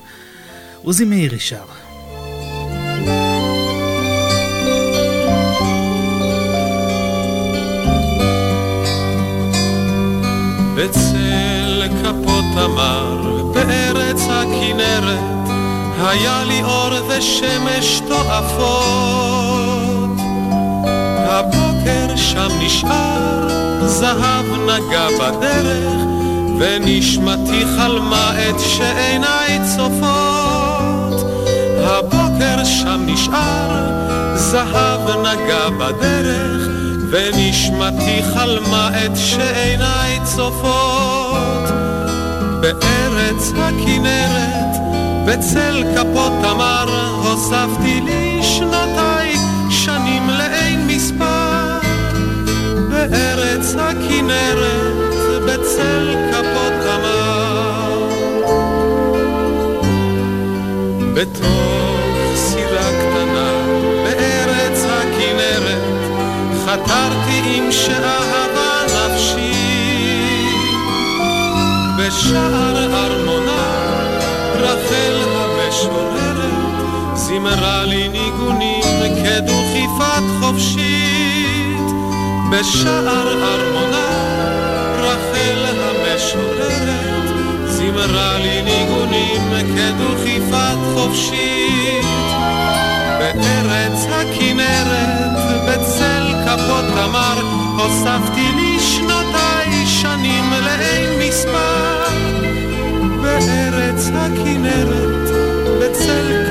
עוזי מאירי שר. בצל כפות תמר, בארץ הכנרת, היה לי אור ושמש תועפות. הבוקר שם נשאר, זהב נגע בדרך, ונשמתי חלמה את שעיניי צופות. הבוקר שם נשאר, זהב נגע בדרך, ונשמתי חלמה את שעיניי צופות. בארץ הכנרת, בצל כפות תמר, הוספתי לי שנותיי, שנים לאין מספר. בארץ הכנרת, בתוך סירה קטנה, בארץ הכנרת, חתרתי עם שאהבה נפשי. בשער ארמונה, רחל המשוררת, זימרה לי ניגונים כדוכיפת חופשית. בשער ארמונה, רחל המשוררת, זימרה לי ניגונים כדוכיפת חופשית. בארץ הכנרת, בצל כפות תמר, הוספתי לי שנותיי שנים לאין מספר. בארץ הכנרת, בצל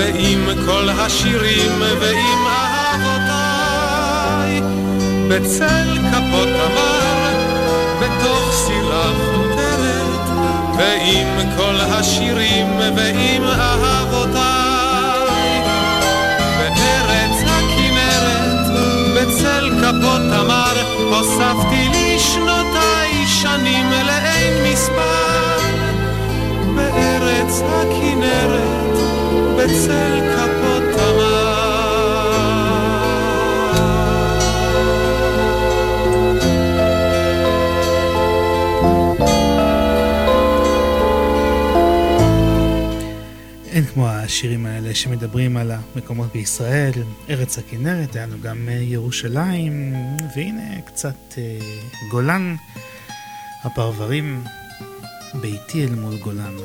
ועם כל השירים ועם אהבותיי בצל כפות תמר, בתוך סירה חותרת, ועם כל השירים ועם אהבותיי בצל כפות תמר, הוספתי לי שנותיי שנים לאין מספר. בארץ הכנרת, בצל כפות. אין כמו השירים האלה שמדברים על המקומות בישראל, ארץ הכנרת, היה לנו גם אה, ירושלים, והנה קצת אה, גולן, הפרברים, ביתי אל מול גולן.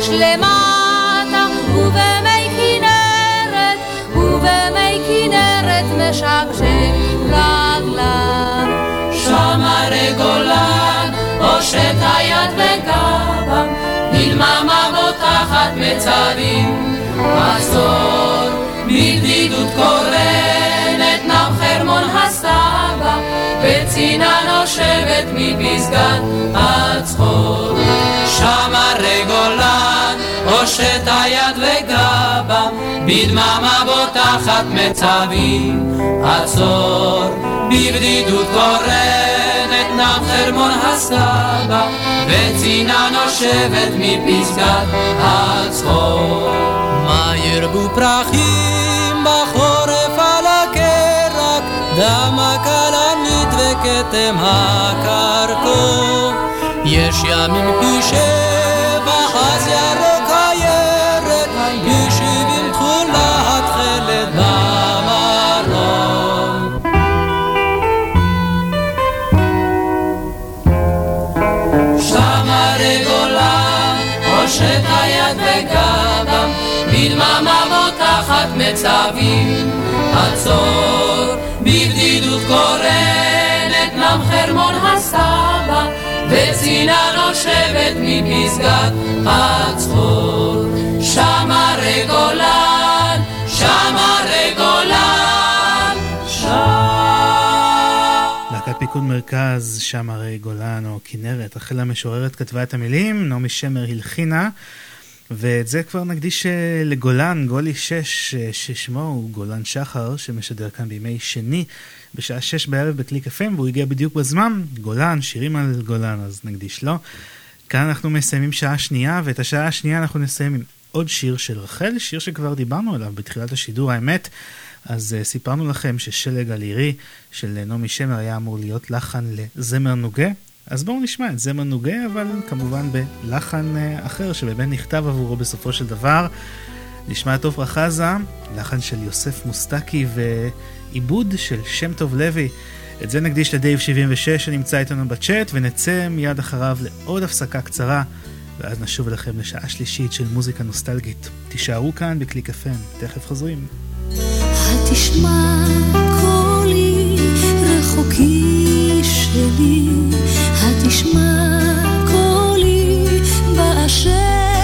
שגלש למטה ובמי כנרת, ובמי כנרת רגליו. שם הרי גולן, הושט היד וגבה, נדממה בוטחת מצרים, עשור בבדידות קורנת, וצינה נושבת מפסגת הצחור. שם הרי גולן, הושט היד וגבה, בדממה בוטחת מצבים, עצור, בבדידות קורנת, נם חרמון הסבא, וצינה נושבת מפסגת הצחור. מה ירבו פרחים בחורף על הקרק, דמה כלנית וכתם הקרקור. יש ימים פי שבע, אז ירוק הירק, פי שבעים תכולה התכלת במרום. שם הרי גולן, הושט היד וגבה, בדממה בוטחת מצבים, עצור, בבדידות קורנת, נם חרמון הסבא, וצינה נושבת מפסגת הצחור. שם הרי גולן, שם הרי גולן, שם. להקת פיקוד מרכז, שם הרי גולן או כנרת, רחל המשוררת כתבה את המילים, נעמי שמר הלחינה, ואת זה כבר נקדיש אה, לגולן, גולי שש, אה, ששמו הוא גולן שחר, שמשדר כאן בימי שני, בשעה שש בערב בקליק FM, והוא הגיע בדיוק בזמן, גולן, שירים על גולן, אז נקדיש לו. כאן אנחנו מסיימים שעה שנייה, ואת השעה השנייה אנחנו נסיים עם עוד שיר של רחל, שיר שכבר דיברנו עליו בתחילת השידור, האמת. אז uh, סיפרנו לכם ששלג על עירי של נעמי שמר היה אמור להיות לחן לזמר נוגה. אז בואו נשמע את זמר נוגה, אבל כמובן בלחן uh, אחר שבאמת נכתב עבורו בסופו של דבר. נשמע את עפרה חזה, לחן של יוסף מוסטקי ועיבוד של שם טוב לוי. את זה נקדיש לדייב 76 שנמצא איתנו בצ'אט, ונצא מיד אחריו לעוד הפסקה קצרה, ואז נשוב אליכם לשעה שלישית של מוזיקה נוסטלגית. תישארו כאן בקליק FM, תכף חוזרים. התשמע קולי רחוקי שלי, קולי באשר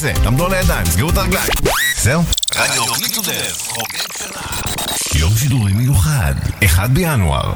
זה, תעמדו על הידיים, סגרו את הרגליים. זהו? רדיו קליטודס, חוגג שנה. יום שידורי מיוחד, 1 בינואר.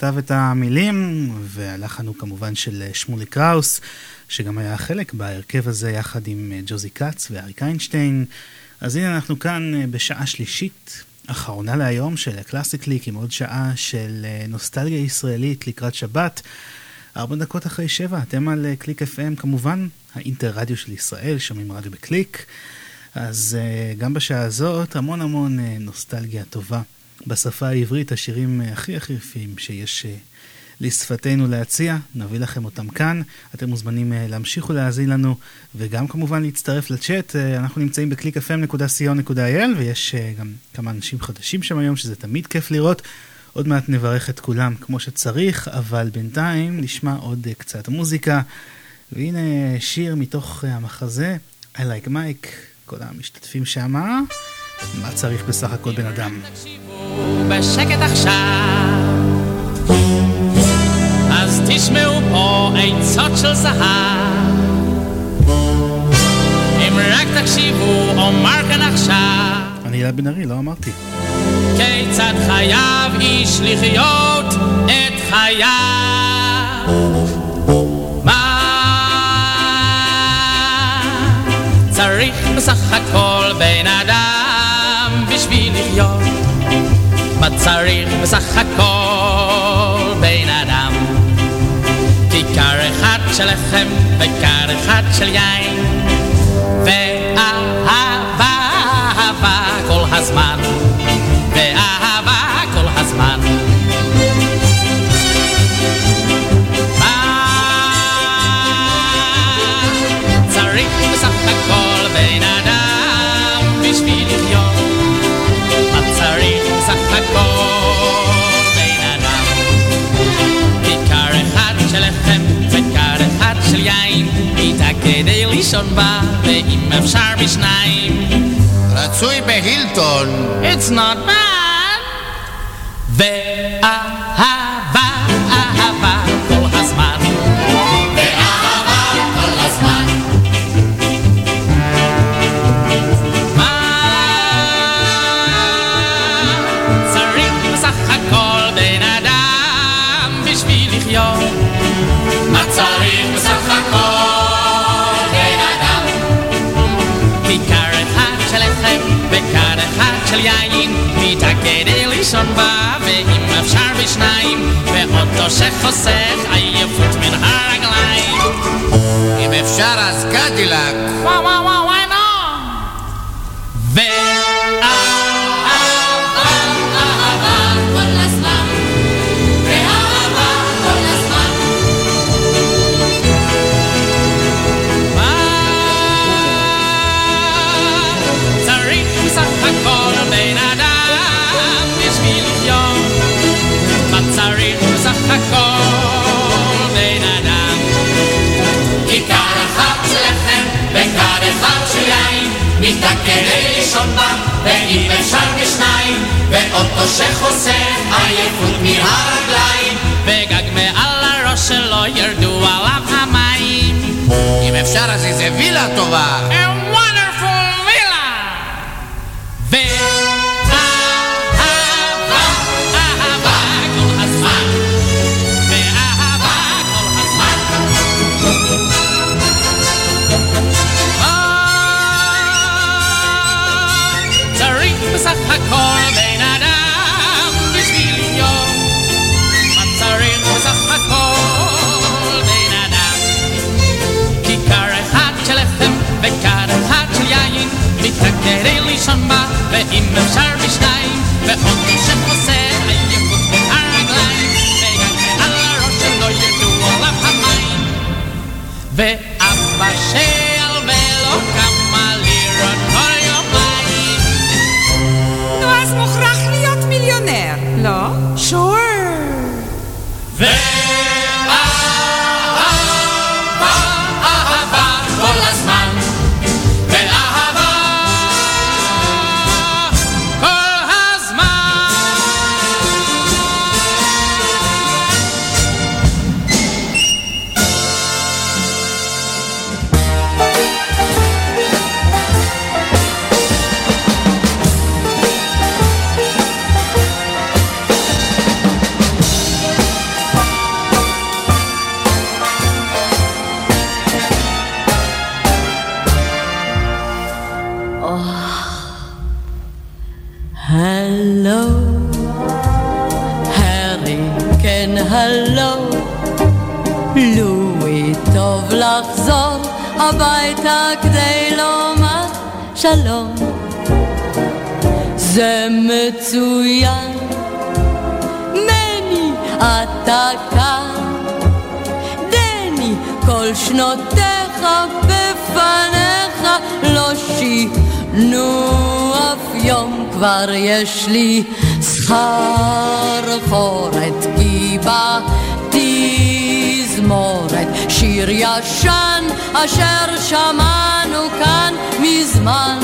שכתב את המילים, והלחן הוא כמובן של אה, שמוליק קראוס, שגם היה חלק בהרכב הזה יחד עם אה, ג'וזי כץ ואריק איינשטיין. אז הנה אנחנו כאן אה, בשעה שלישית, אחרונה להיום של הקלאסיקליק, עם עוד שעה של נוסטלגיה ישראלית לקראת שבת. ארבע דקות אחרי שבע, אתם על קליק FM, כמובן, האינטר-רדיו של ישראל, שומעים רדיו בקליק. אז גם בשעה הזאת המון המון נוסטלגיה טובה. בשפה העברית, השירים הכי הכי יפים שיש לשפתנו להציע, נביא לכם אותם כאן. אתם מוזמנים להמשיך ולהאזין לנו, וגם כמובן להצטרף לצ'אט. אנחנו נמצאים ב-clickfm.co.il, ויש גם כמה אנשים חדשים שם היום, שזה תמיד כיף לראות. עוד מעט נברך את כולם כמו שצריך, אבל בינתיים נשמע עוד קצת מוזיקה. והנה שיר מתוך המחזה, I like Mike, כל המשתתפים שמה. מה צריך בסך הכל בן אדם? בשקט עכשיו, אז תשמעו פה עצות של זהב. אם רק תקשיבו, אומר כאן עכשיו. אני אלעד בן ארי, לא אמרתי. כיצד חייב איש לחיות את חייו? מה צריך בסך הכל בן אדם צריך בסך הכל בן אדם? כיכר אחד של לחם וכר אחד של יין ואהבה, אהבה כל הזמן מיטה כדי לישון בה ואם אפשר בשניים רצוי בהילטון It's not bad כדי לישון בה ואם אפשר בשניים ואוטו שחוסך עייפות מן הרגליים. אם אפשר אז קדילק וואו וואו וואו כדי לישון בה ואם אפשר בשניים ואוטו שחוסך עייפות מהרגליים. וגג מעל הראש שלו ירדו עליו המים. אם אפשר אז איזה וילה טובה ואם אפשר כל שנותיך בפניך לא שינו אף יום כבר יש לי שכר חורת כי בתזמורת שיר ישן אשר שמענו כאן מזמן.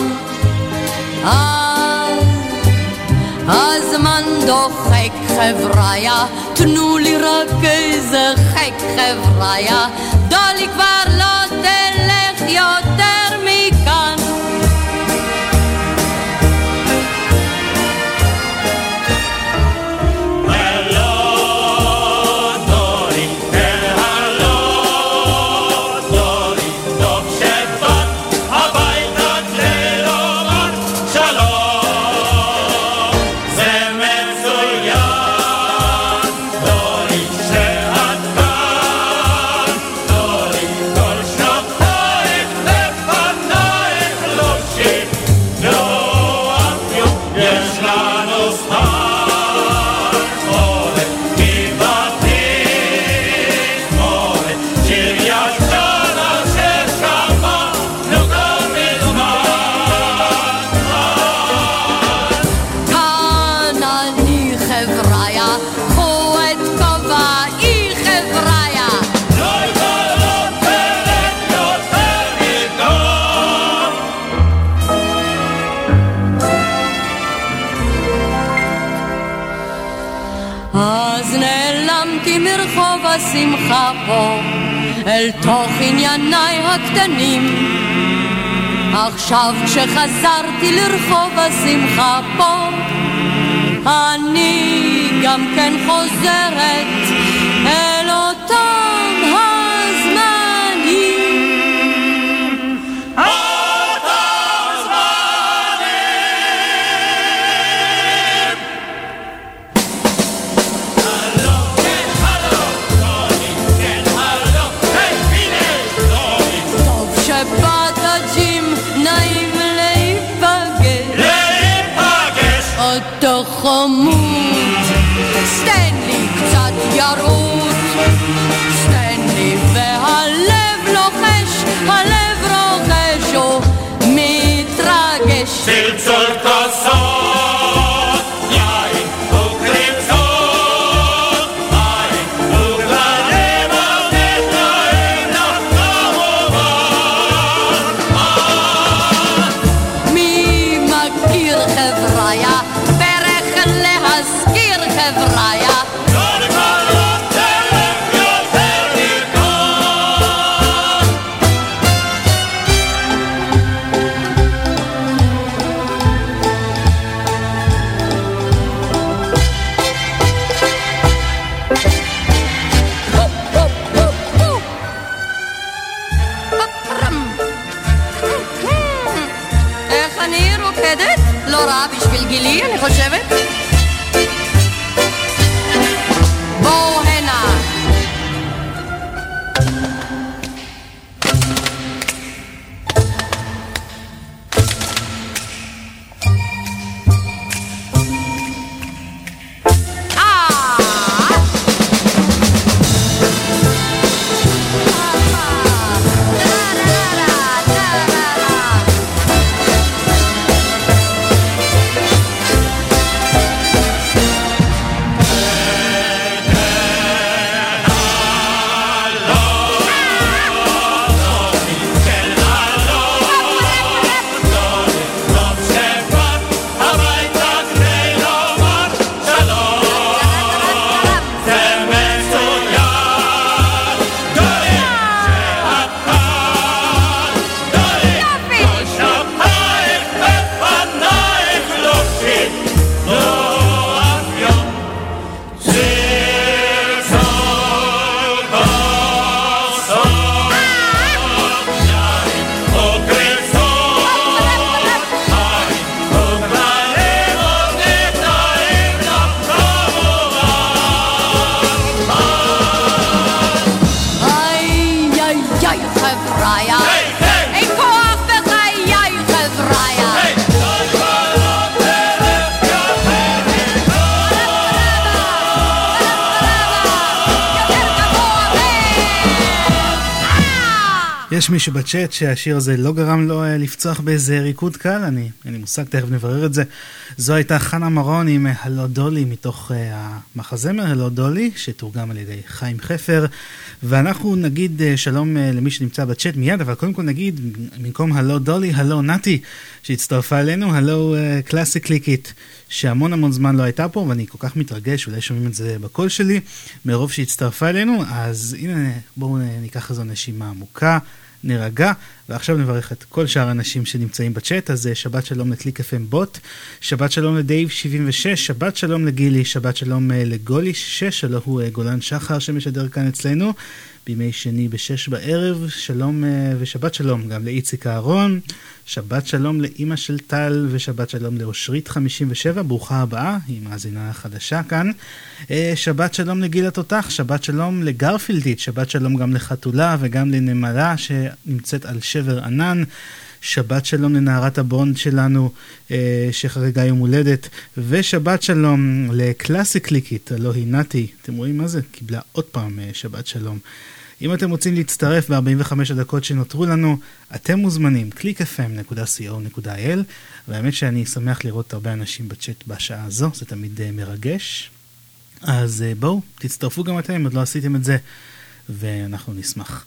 הזמן דוחק חבריה, תנו לי רק איזה חק חבריה, דולי כבר לא תלך יותר מכאן. פה אל תוך ענייניי הקטנים. עכשיו כשחזרתי לרחוב השמחה פה, אני גם כן חוזרת Amor יש מישהו בצ'אט שהשיר הזה לא גרם לו אה, לפצוח באיזה ריקוד קל? אני, אין לי מושג, תכף נברר את זה. זו הייתה חנה מרון עם הלו דולי מתוך uh, המחזמר הלו דולי, שתורגם על ידי חיים חפר. ואנחנו נגיד uh, שלום uh, למי שנמצא בצ'אט מיד, אבל קודם כל נגיד, במקום הלו דולי, הלו נתי, שהצטרפה אלינו, הלו קלאסי קליקית. שהמון המון זמן לא הייתה פה, ואני כל כך מתרגש, אולי שומעים את זה בקול שלי, מרוב שהצטרפה אלינו, אז הנה, בואו ניקח איזו נשימה עמוקה. נירגע, ועכשיו נברך את כל שאר האנשים שנמצאים בצ'אט, אז שבת שלום לקליק FM בוט, שבת שלום לדייב 76, שבת שלום לגילי, שבת שלום אה, לגולי 6, הלוא הוא אה, גולן שחר שמשדר כאן אצלנו, בימי שני בשש בערב, שלום אה, ושבת שלום גם לאיציק אהרון, שבת שלום לאימא של טל ושבת שלום לאושרית 57, ברוכה הבאה, היא מאזינה חדשה כאן. אה, שבת שלום לגיל התותח, שבת שלום לגרפילדית, שבת שלום גם לחתולה וגם לנמלה שנמצאת על שבר ענן. שבת שלום לנערת הבונד שלנו אה, שחגגה יום הולדת, ושבת שלום לקלאסי קליקית, הלא היא נתי, אתם רואים מה זה? קיבלה עוד פעם אה, שבת שלום. אם אתם רוצים להצטרף ב-45 הדקות שנותרו לנו, אתם מוזמנים, clickfm.co.il, והאמת שאני שמח לראות הרבה אנשים בצ'אט בשעה הזו, זה תמיד uh, מרגש. אז uh, בואו, תצטרפו גם אתם, עוד לא עשיתם את זה, ואנחנו נשמח.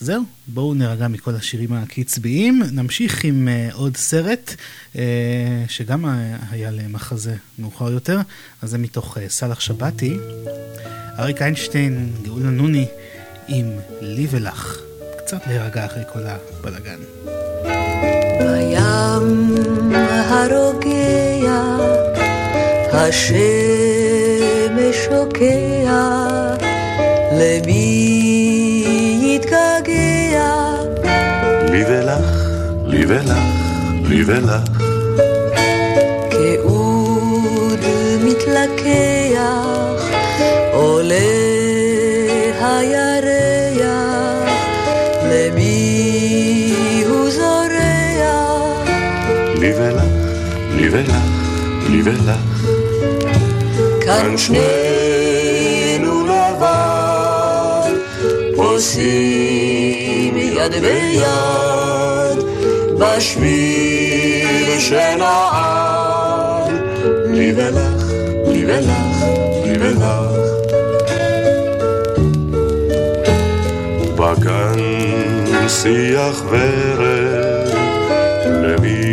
זהו, בואו נרגע מכל השירים הקצביים. נמשיך עם uh, עוד סרט, uh, שגם היה למחזה מאוחר יותר, אז זה מתוך uh, סאלח שבתי. אריק איינשטיין, גאולה נוני. עם לי ולך. קצת להירגע אחרי כל הבלאגן. בים הרוגע, השמש שוקע, למי יתגעגע? לי ולך, לי ולך, לי ולך. ולך, לי ולך. כאן שנינו לבד, פוסעים יד ביד, בשביל שנעד. לי ולך, לי ולך, לי ולך. בגן שיח ורד, למי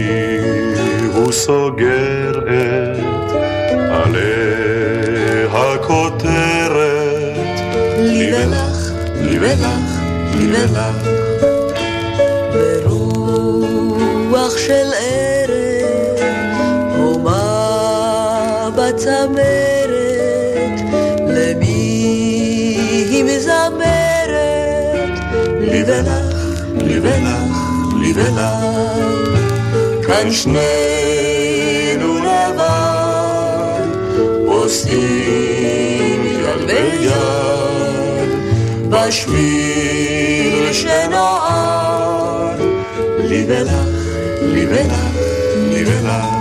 הוא סוגר את עלי הכותרת. לי ולך, לי ולך, לי ולך. ברוח של ערב, הומה בצמרת, למי היא מזמרת? לי ולך, לי ולך, לי ולך. כאן שנינו עושים יד ביד, בשביל שנועד, לי ולך, לי ולך, לי ולך.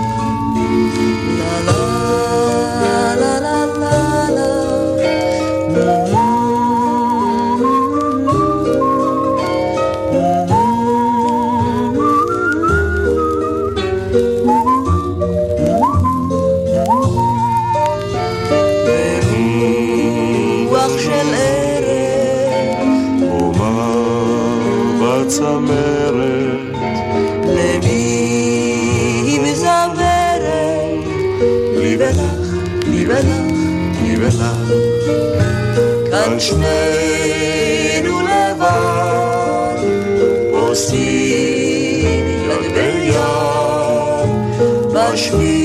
שנינו לבד, עושים יד ביד, בשביל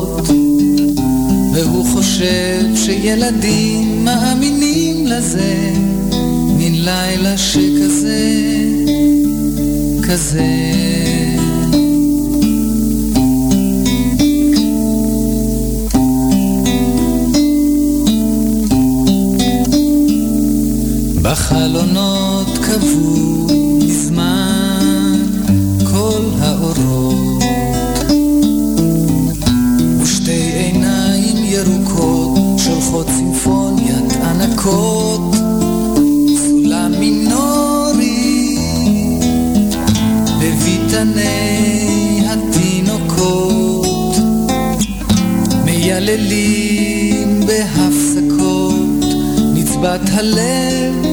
חושב שילדים מאמינים לזה. מין לילה שכזה, כזה. בחלונות קבעו ענקות, סולם מינורי בביתני התינוקות, מייללים בהפסקות, נצבת הלב,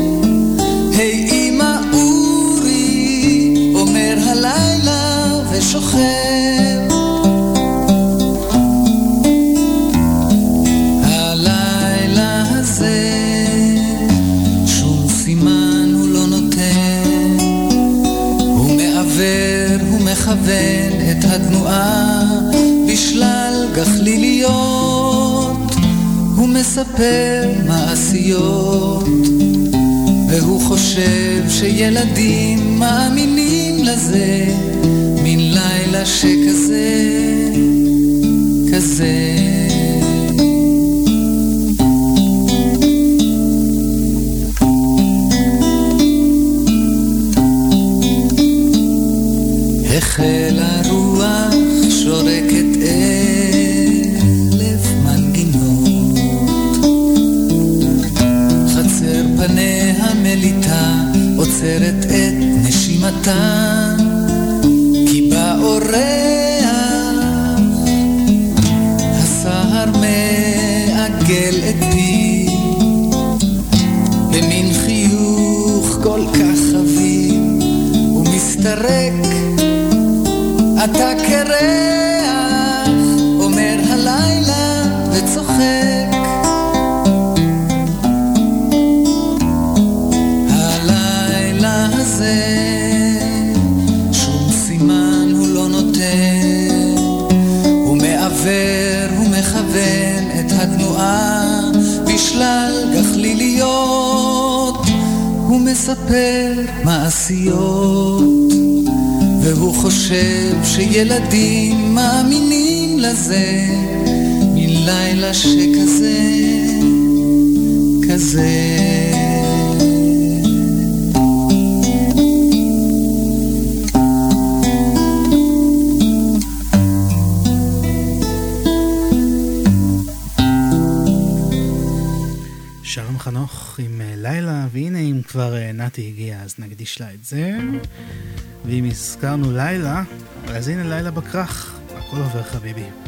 מספר מעשיות והוא חושב שילדים מאמינים לזה מן לילה שכזה, כזה. החל הרוח שורקת פניה מליטה עוצרת את נשימתה כי באורח הסהר מעגל את פי במין חיוך כל כך חביב ומסתרק אתה קרח, מספר מעשיות. והוא חושב שילדים מאמינים לזה מלילה שכזה, כזה. כבר אה, נתי הגיע אז נקדיש לה את זה. ואם הזכרנו לילה, אז הנה לילה בכרך, הכל עובר חביבי.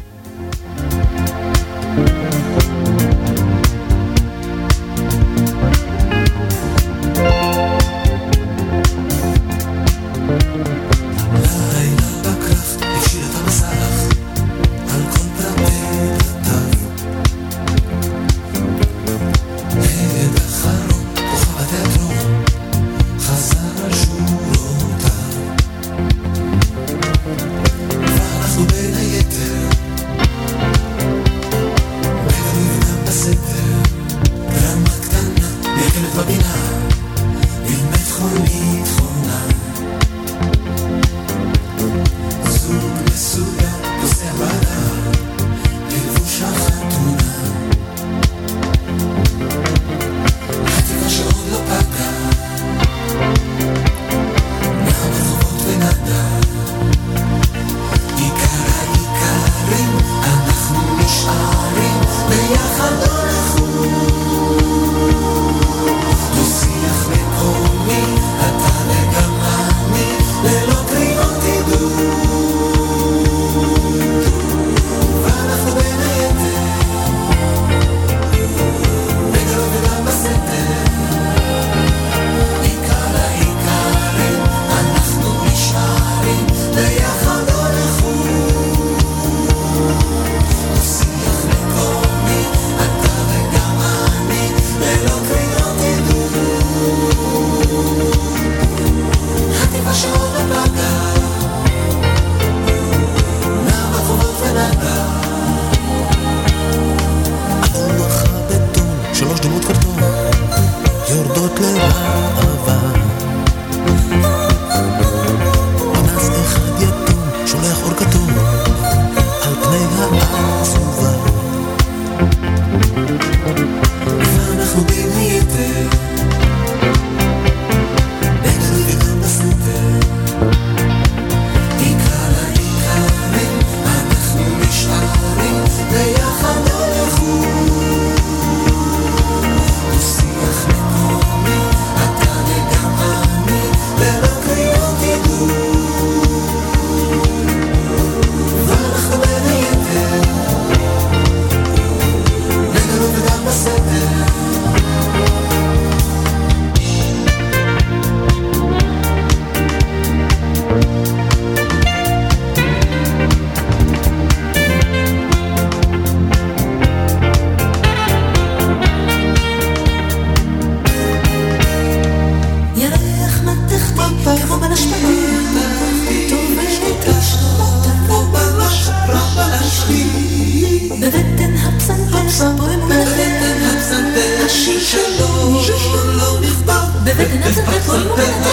את ידי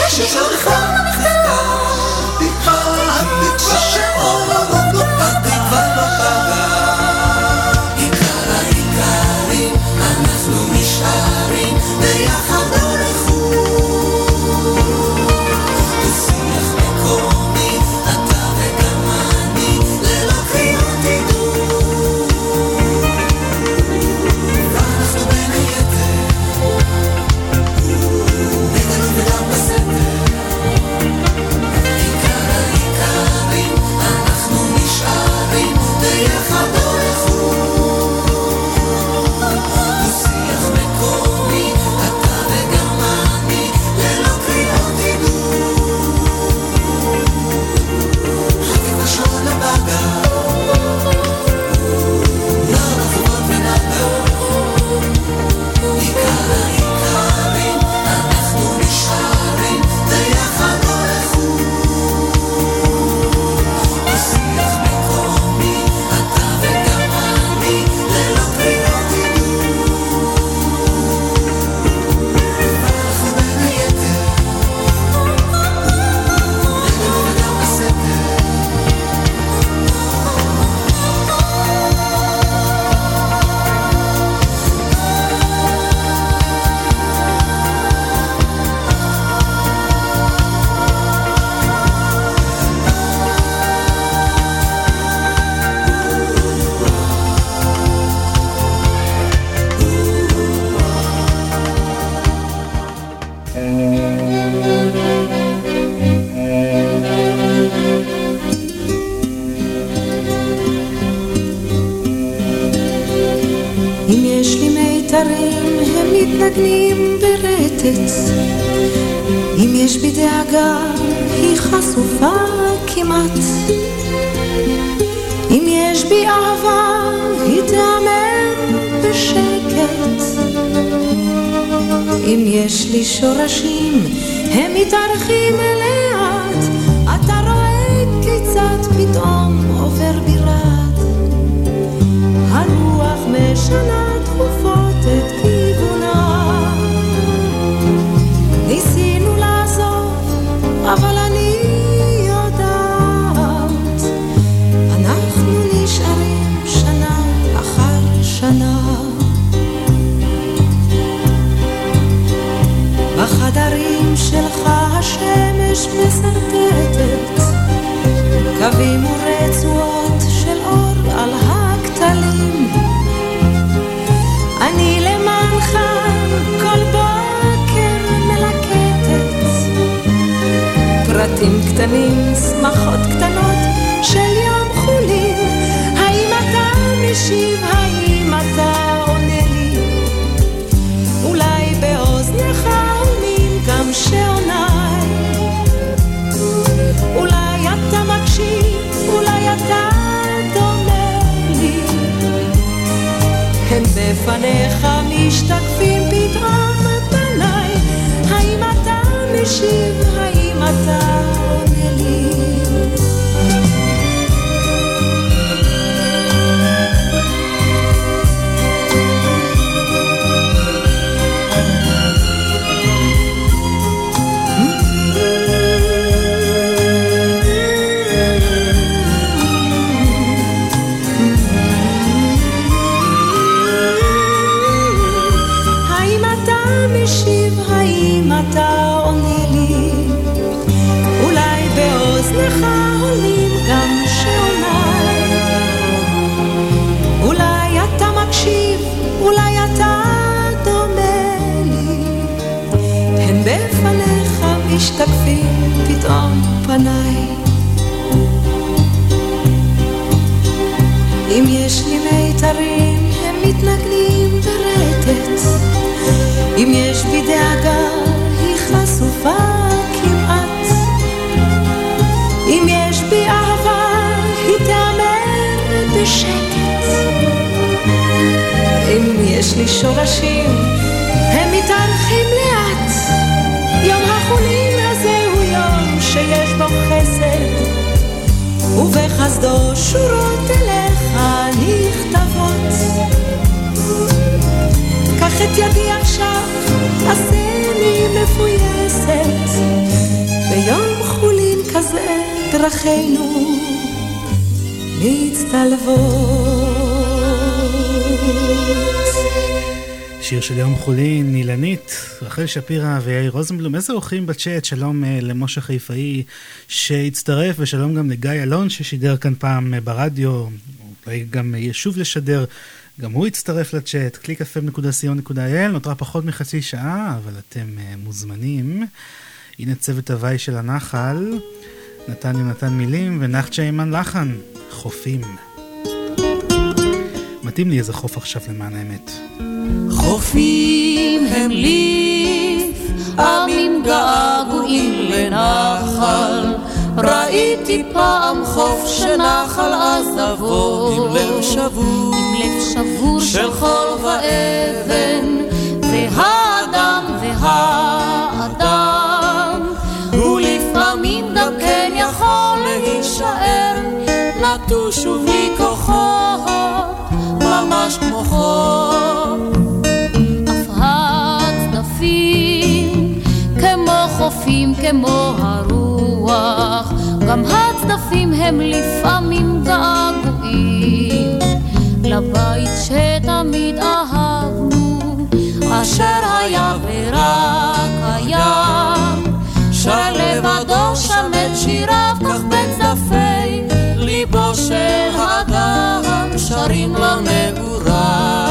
עכשיו, עשני שפירא ויאיר רוזנבלום. איזה אורחים בצ'אט, שלום אה, למשה חיפאי שהצטרף, ושלום גם לגיא אלון ששידר כאן פעם אה, ברדיו, אולי גם ישוב לשדר. גם הוא הצטרף לצ'אט, www.clickfm.co.il, נותרה פחות מחצי שעה, אבל אתם מוזמנים. הנה צוות הוואי של הנחל, נתן יונתן מילים ונחצ'ה אימן לחן, חופים. מתאים לי איזה חוף עכשיו למען האמת. חופים הם ליף, עמים געגועים לנחל. ראיתי פעם חוף שנחל עזבו, עם לב שבור, עם לב שבור של חול ואבן, והאדם והאדם, ולפעמים גם כן יכול להישאר, נטוש ובלי כוחות, ממש כמו חול. אף הצדפים כמו חופים כמו הרוח, גם הצדפים הם לפעמים געגועים לבית שתמיד אהבנו, אשר היה ורק היה. שר לבדו שם את שיריו, כך בצדפי ליבו של האדם, שרים לו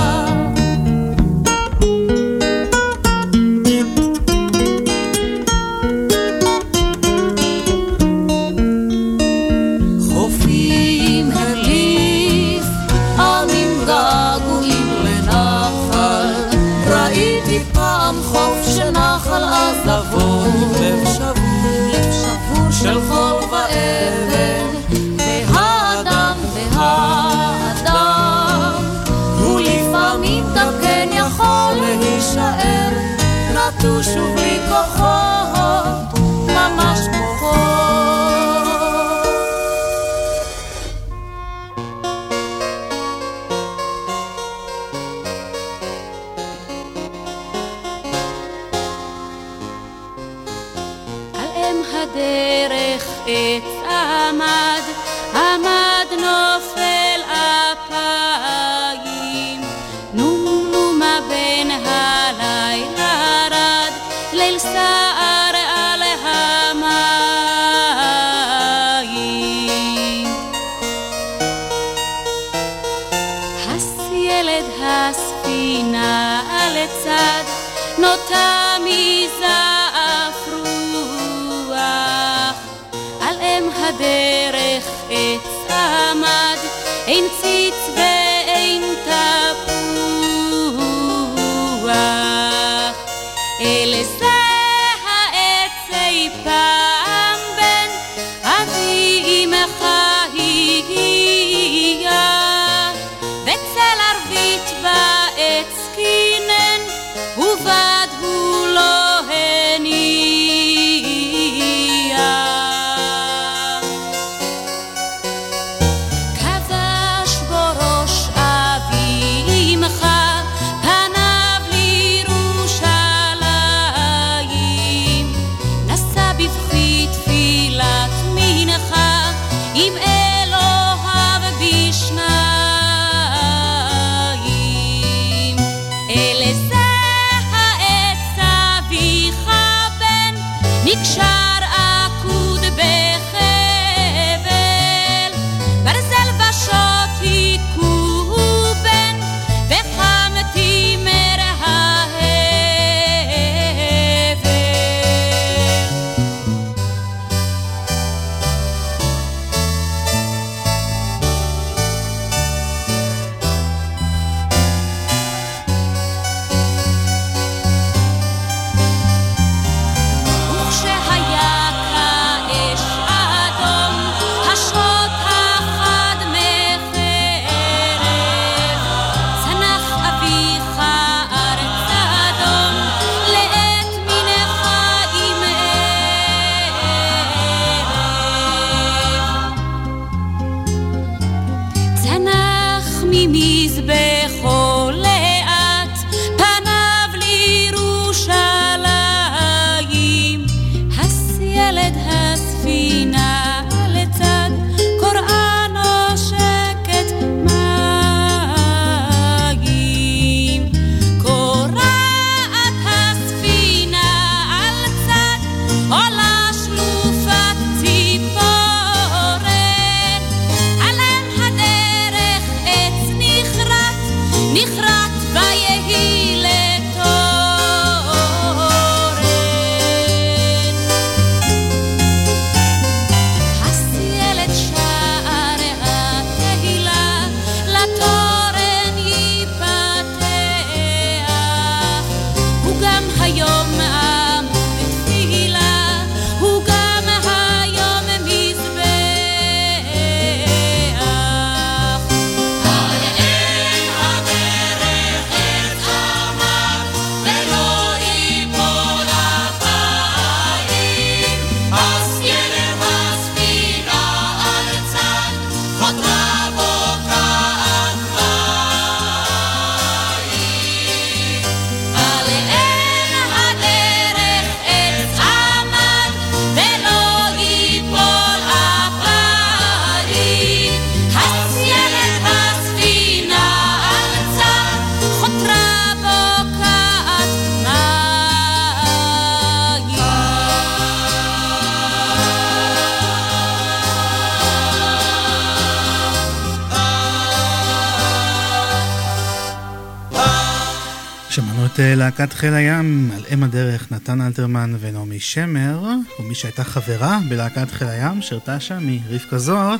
להקת חיל הים על אם הדרך נתן אלתרמן ונעמי שמר, ומי שהייתה חברה בלהקת חיל הים שירתה שם היא רבקה זוהר,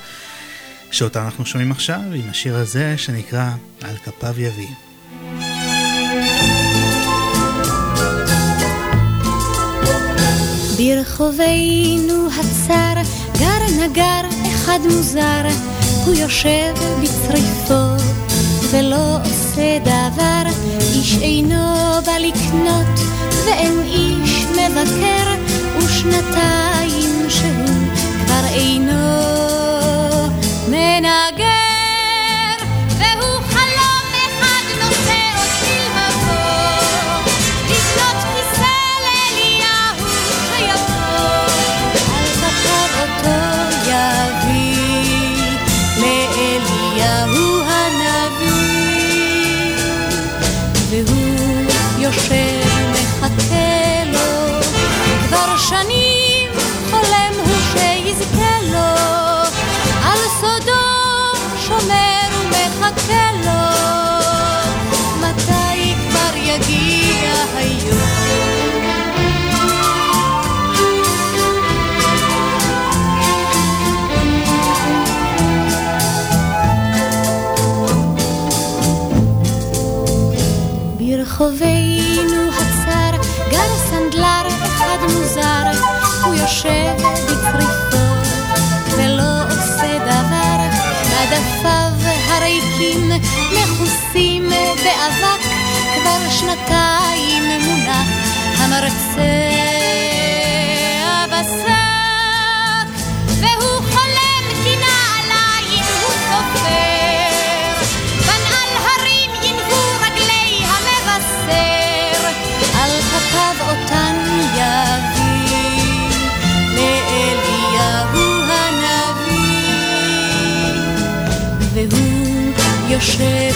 שאותה אנחנו שומעים עכשיו עם השיר הזה שנקרא על כפיו יביא. ברחובינו הצר גר נגר אחד מוזר, הוא יושב בצריפו ולא עושה דבר, איש אינו בא לקנות ואין איש מבקר, ושנתיים שהוא כבר אינו מנגן. יושב בצריפו ולא עושה דבר, עדפיו הריקים מכוסים באבק, כבר שנתיים מונח המרצה בשק, יושב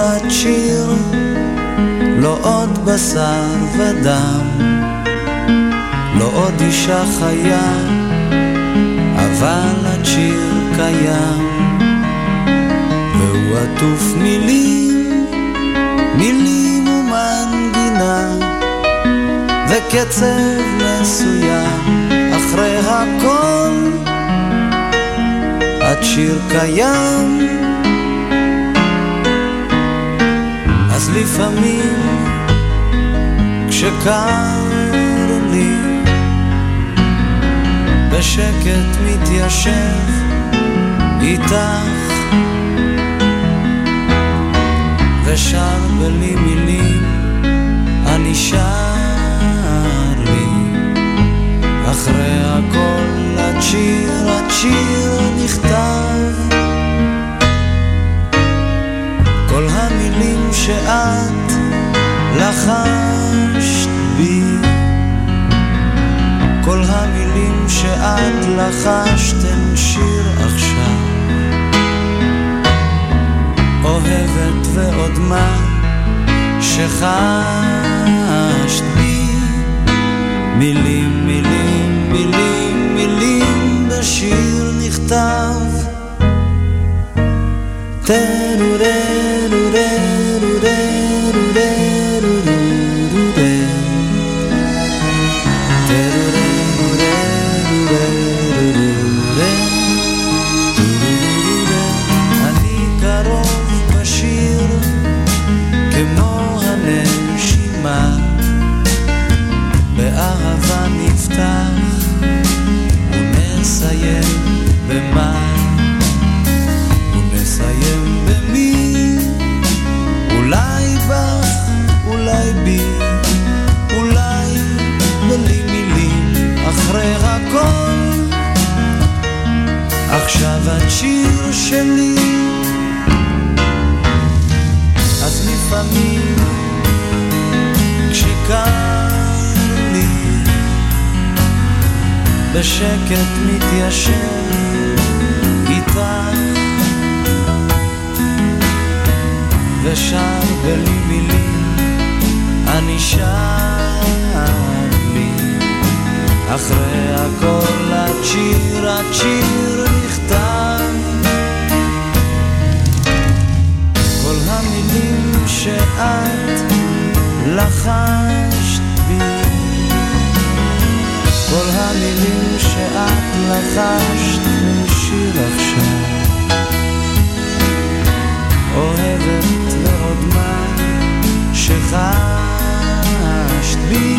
את שיר, לא עוד בשר ודם, לא עוד אישה חיה, אבל את שיר קיים, והוא עטוף מילים, מילים ומנגינה, וקצב מסוים, אחרי הכל את שיר קיים. אז לפעמים כשקר לי בשקט מתיישב איתך ושר בלי מילים, אני שר לי. אחרי הכל השיר, השיר נכתב. כל המילים שאת לחשת בי, כל המילים שאת לחשת הן שיר עכשיו. אוהבת ועוד מה שחשת בי, מילים, מילים, מילים, מילים בשיר נכתב. אני את שיר שלי. אז לפעמים כשקר לי בשקט מתיישב איתך. ושר בלי מילים אני שר לי אחרי הכל השיר השיר נכתב שאת לחשת בי. כל המילים שאת לחשת בשיר עכשיו. אוהבת ועוד מה שחשת בי.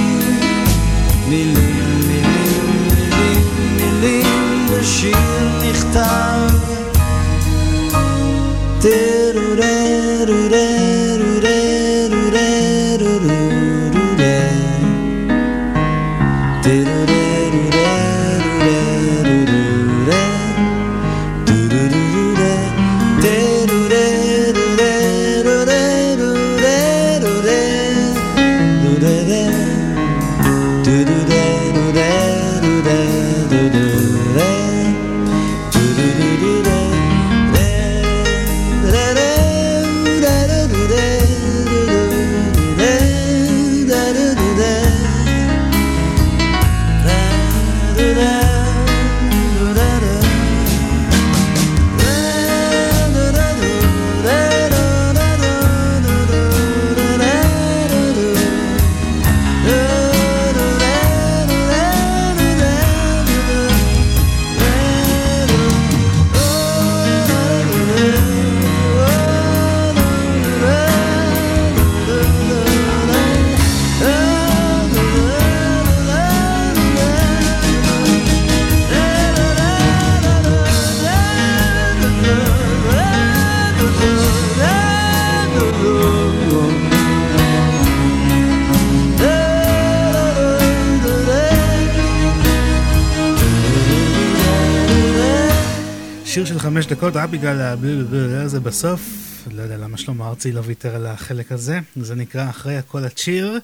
מילים, מילים, מילים, מילים בשיר נכתב. שיר רק בגלל הבלבלבל הזה בסוף. לא יודע למה שלמה ארצי לא ויתר על החלק הזה. זה נקרא אחרי הכל הצ'יר.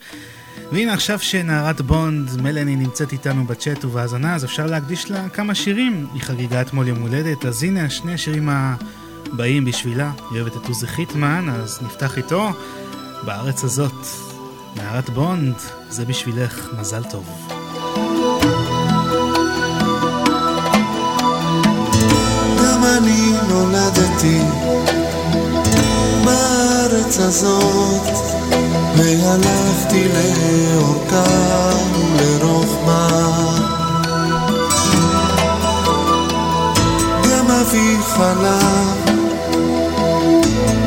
והנה עכשיו שנערת בונד, מלאני נמצאת איתנו בצ'אט ובהאזנה, אז אפשר להקדיש לה כמה שירים. היא חגיגה אתמול יום הולדת, אז הנה שני השירים הבאים בשבילה. היא אוהבת את עוזי חיטמן, אז נפתח איתו. בארץ הזאת, נערת בונד, זה בשבילך, מזל טוב. אני נולדתי בארץ הזאת והלכתי לאורכה ולרוחמה גם אבי חלם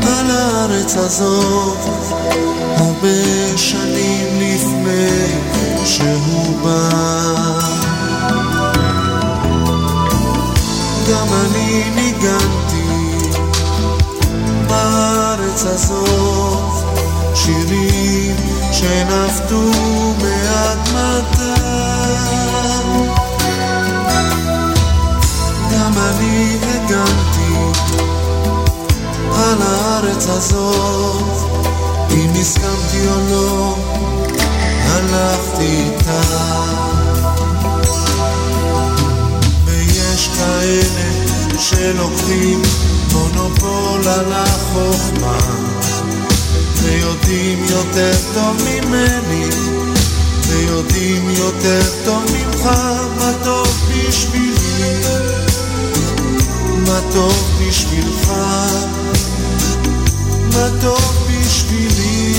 על הארץ הזאת הרבה שנים לפני שהוא בא ניגנתי בארץ הזאת שירים שנפטו מאדמתם גם אני הגנתי על הארץ הזאת אם הסכמתי או לא הלכתי איתה. ויש כאלה שלוקחים מונופול על החוכמה, ויודעים יותר טוב ממני, ויודעים יותר טוב ממך מה טוב בשבילי, מה טוב בשבילך, מה טוב בשבילי,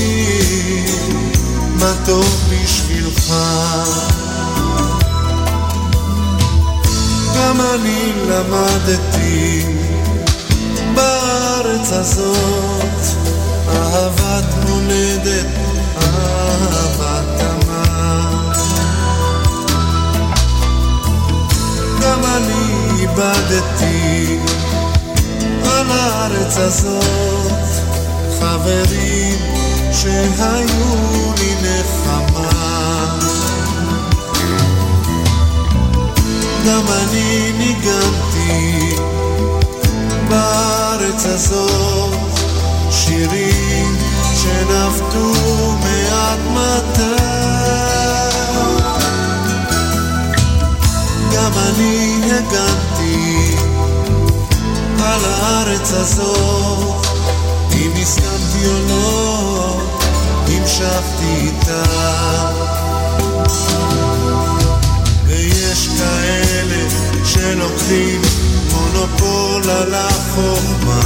מה טוב בשבילך. גם אני למדתי בארץ הזאת אהבת מולדת, אהבת אמה. גם אני איבדתי על הארץ הזאת חברים שהיו לי נחמה. גם אני ניגנתי בארץ הזאת שירים שנפטו מאדמתה. גם אני הגנתי על הארץ הזאת, אם הסכמתי או לא, המשכתי איתה. ויש כאלה שלוקחים מונופול על החוכמה.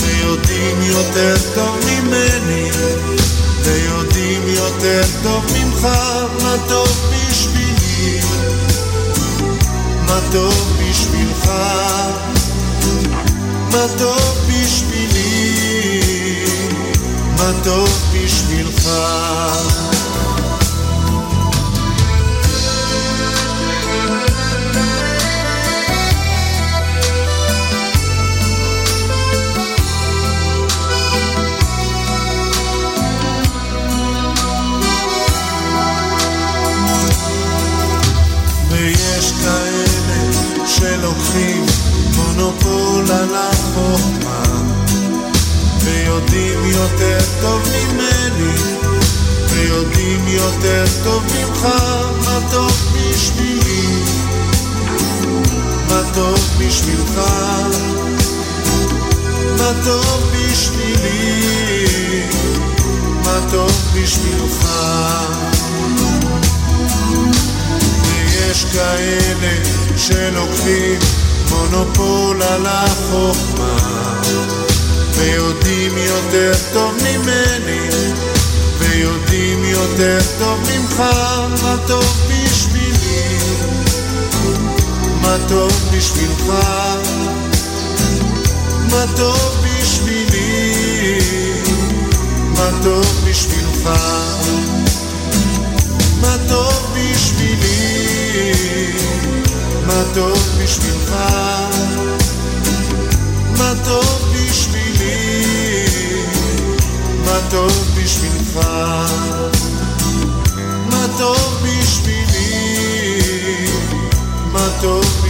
ויודעים יותר טוב ממני ויודעים יותר טוב ממך מה טוב בשבילי. מה טוב בשבילך. מה טוב בשבילי. מה טוב בשבילך על החוכמה ויודעים יותר טוב ממני ויודעים יותר טוב ממך מה טוב בשבילי? מה טוב בשבילך? מה טוב בשבילי? מה טוב בשבילך? ויש כאלה שלוקחים מונופול על החוכמה ויודעים יותר טוב ממני ויודעים יותר טוב ממך מה טוב בשבילי. מה טוב בשבילך? מה טוב בשבילי? מה טוב בשבילך? מה טוב בשבילי? מה טוב טוב בשבילי? מה טוב בשבילך? מה טוב בשבילי? מה טוב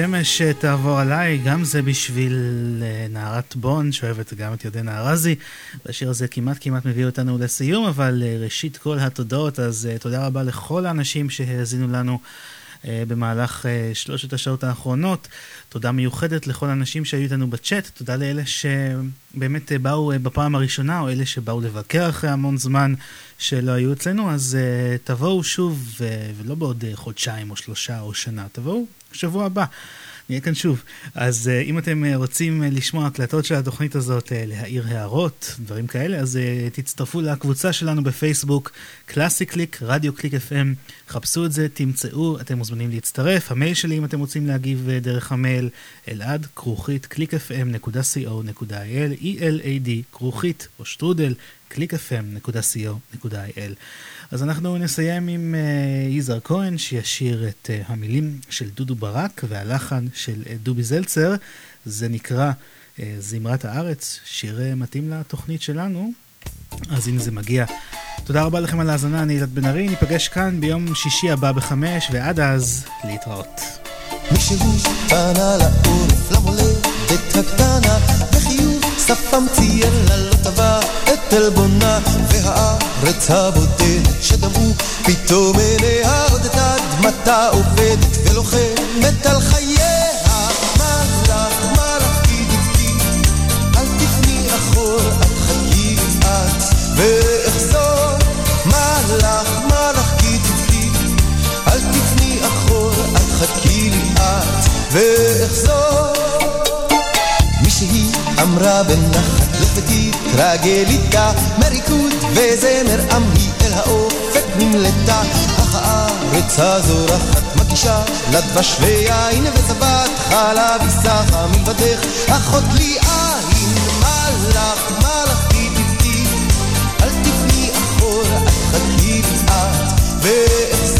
ארזי, כשהשמש תעבור עליי, גם זה בשביל אה, נערת בון, שאוהבת גם את ירדנה ארזי. והשיר הזה כמעט כמעט מביא אותנו לסיום, אבל אה, ראשית כל התודות, אז אה, תודה רבה לכל האנשים שהאזינו לנו. במהלך שלושת השעות האחרונות. תודה מיוחדת לכל האנשים שהיו איתנו בצ'אט, תודה לאלה שבאמת באו בפעם הראשונה, או אלה שבאו לבקר אחרי המון זמן. שלא היו אצלנו, אז תבואו שוב, ולא בעוד חודשיים או שלושה או שנה, תבואו שבוע הבא. נהיה כאן שוב. אז uh, אם אתם uh, רוצים uh, לשמוע הקלטות של התוכנית הזאת, uh, להעיר הערות, דברים כאלה, אז uh, תצטרפו לקבוצה שלנו בפייסבוק, קלאסיקליק, רדיו קליק FM, חפשו את זה, תמצאו, אתם מוזמנים להצטרף. המייל שלי, אם אתם רוצים להגיב uh, דרך המייל, אלעד, כרוכית, clickfm.co.il, E-L-A-D, כרוכית או שטרודל, www.clickfm.co.il. אז אנחנו נסיים עם uh, יזהר כהן שישיר את uh, המילים של דודו ברק והלחן של uh, דובי זלצר. זה נקרא זמרת הארץ, שיר מתאים לתוכנית שלנו. אז הנה זה מגיע. תודה רבה לכם על ההאזנה, אני אלעד בן ארי, ניפגש כאן ביום שישי הבא בחמש, ועד אז, להתראות. הקטנה בחיוך שפם צייר לה לא את עלבונה והארץ הבודדת שדמעו פתאום עיניה עוד את אדמתה עובדת ולוחמת על חייה מה לך מה לך כי דבקי. אל תפני אחור אל חכי את ואחזור. מה לך מה לך כי דבקי. אל תפני אחור אל חכי את ואחזור. מישהי אמרה בנחת לך ותתרגל מריקוד וזמר עמי אל האופק נמלטה. אך הארץ הזורחת מגישה לדבש ויין וזבת חלב יסחה מלבדך אחות לי עין מה לך מה לך כי תבכי אל תפני אחור אל חכי את ואחזור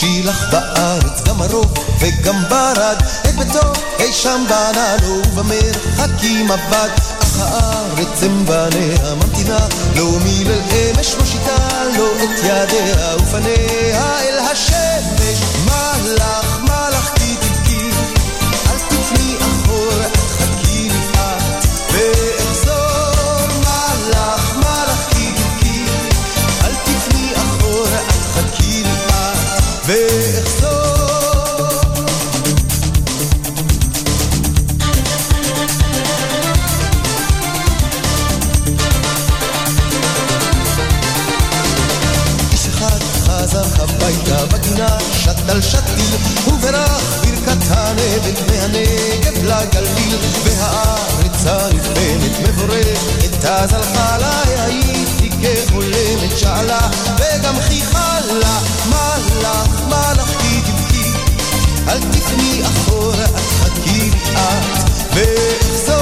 שילח בארץ גם הרוב וגם ברד. את ביתו אי שם בנה לו ובמרחקים עבד. אך הארץ הם בניה ממתינה לא מליל אמש מושיטה לו את ידיה ופניה. אל השמש מה מתקרבת מהנגב לגליל והארץ הנפלמת מבורכת. אז הלכה לה הייתי כחולמת שאלה וגם חיכה לה מה לך מה לך כי אל תפני אחורה את חכי את. ואחזור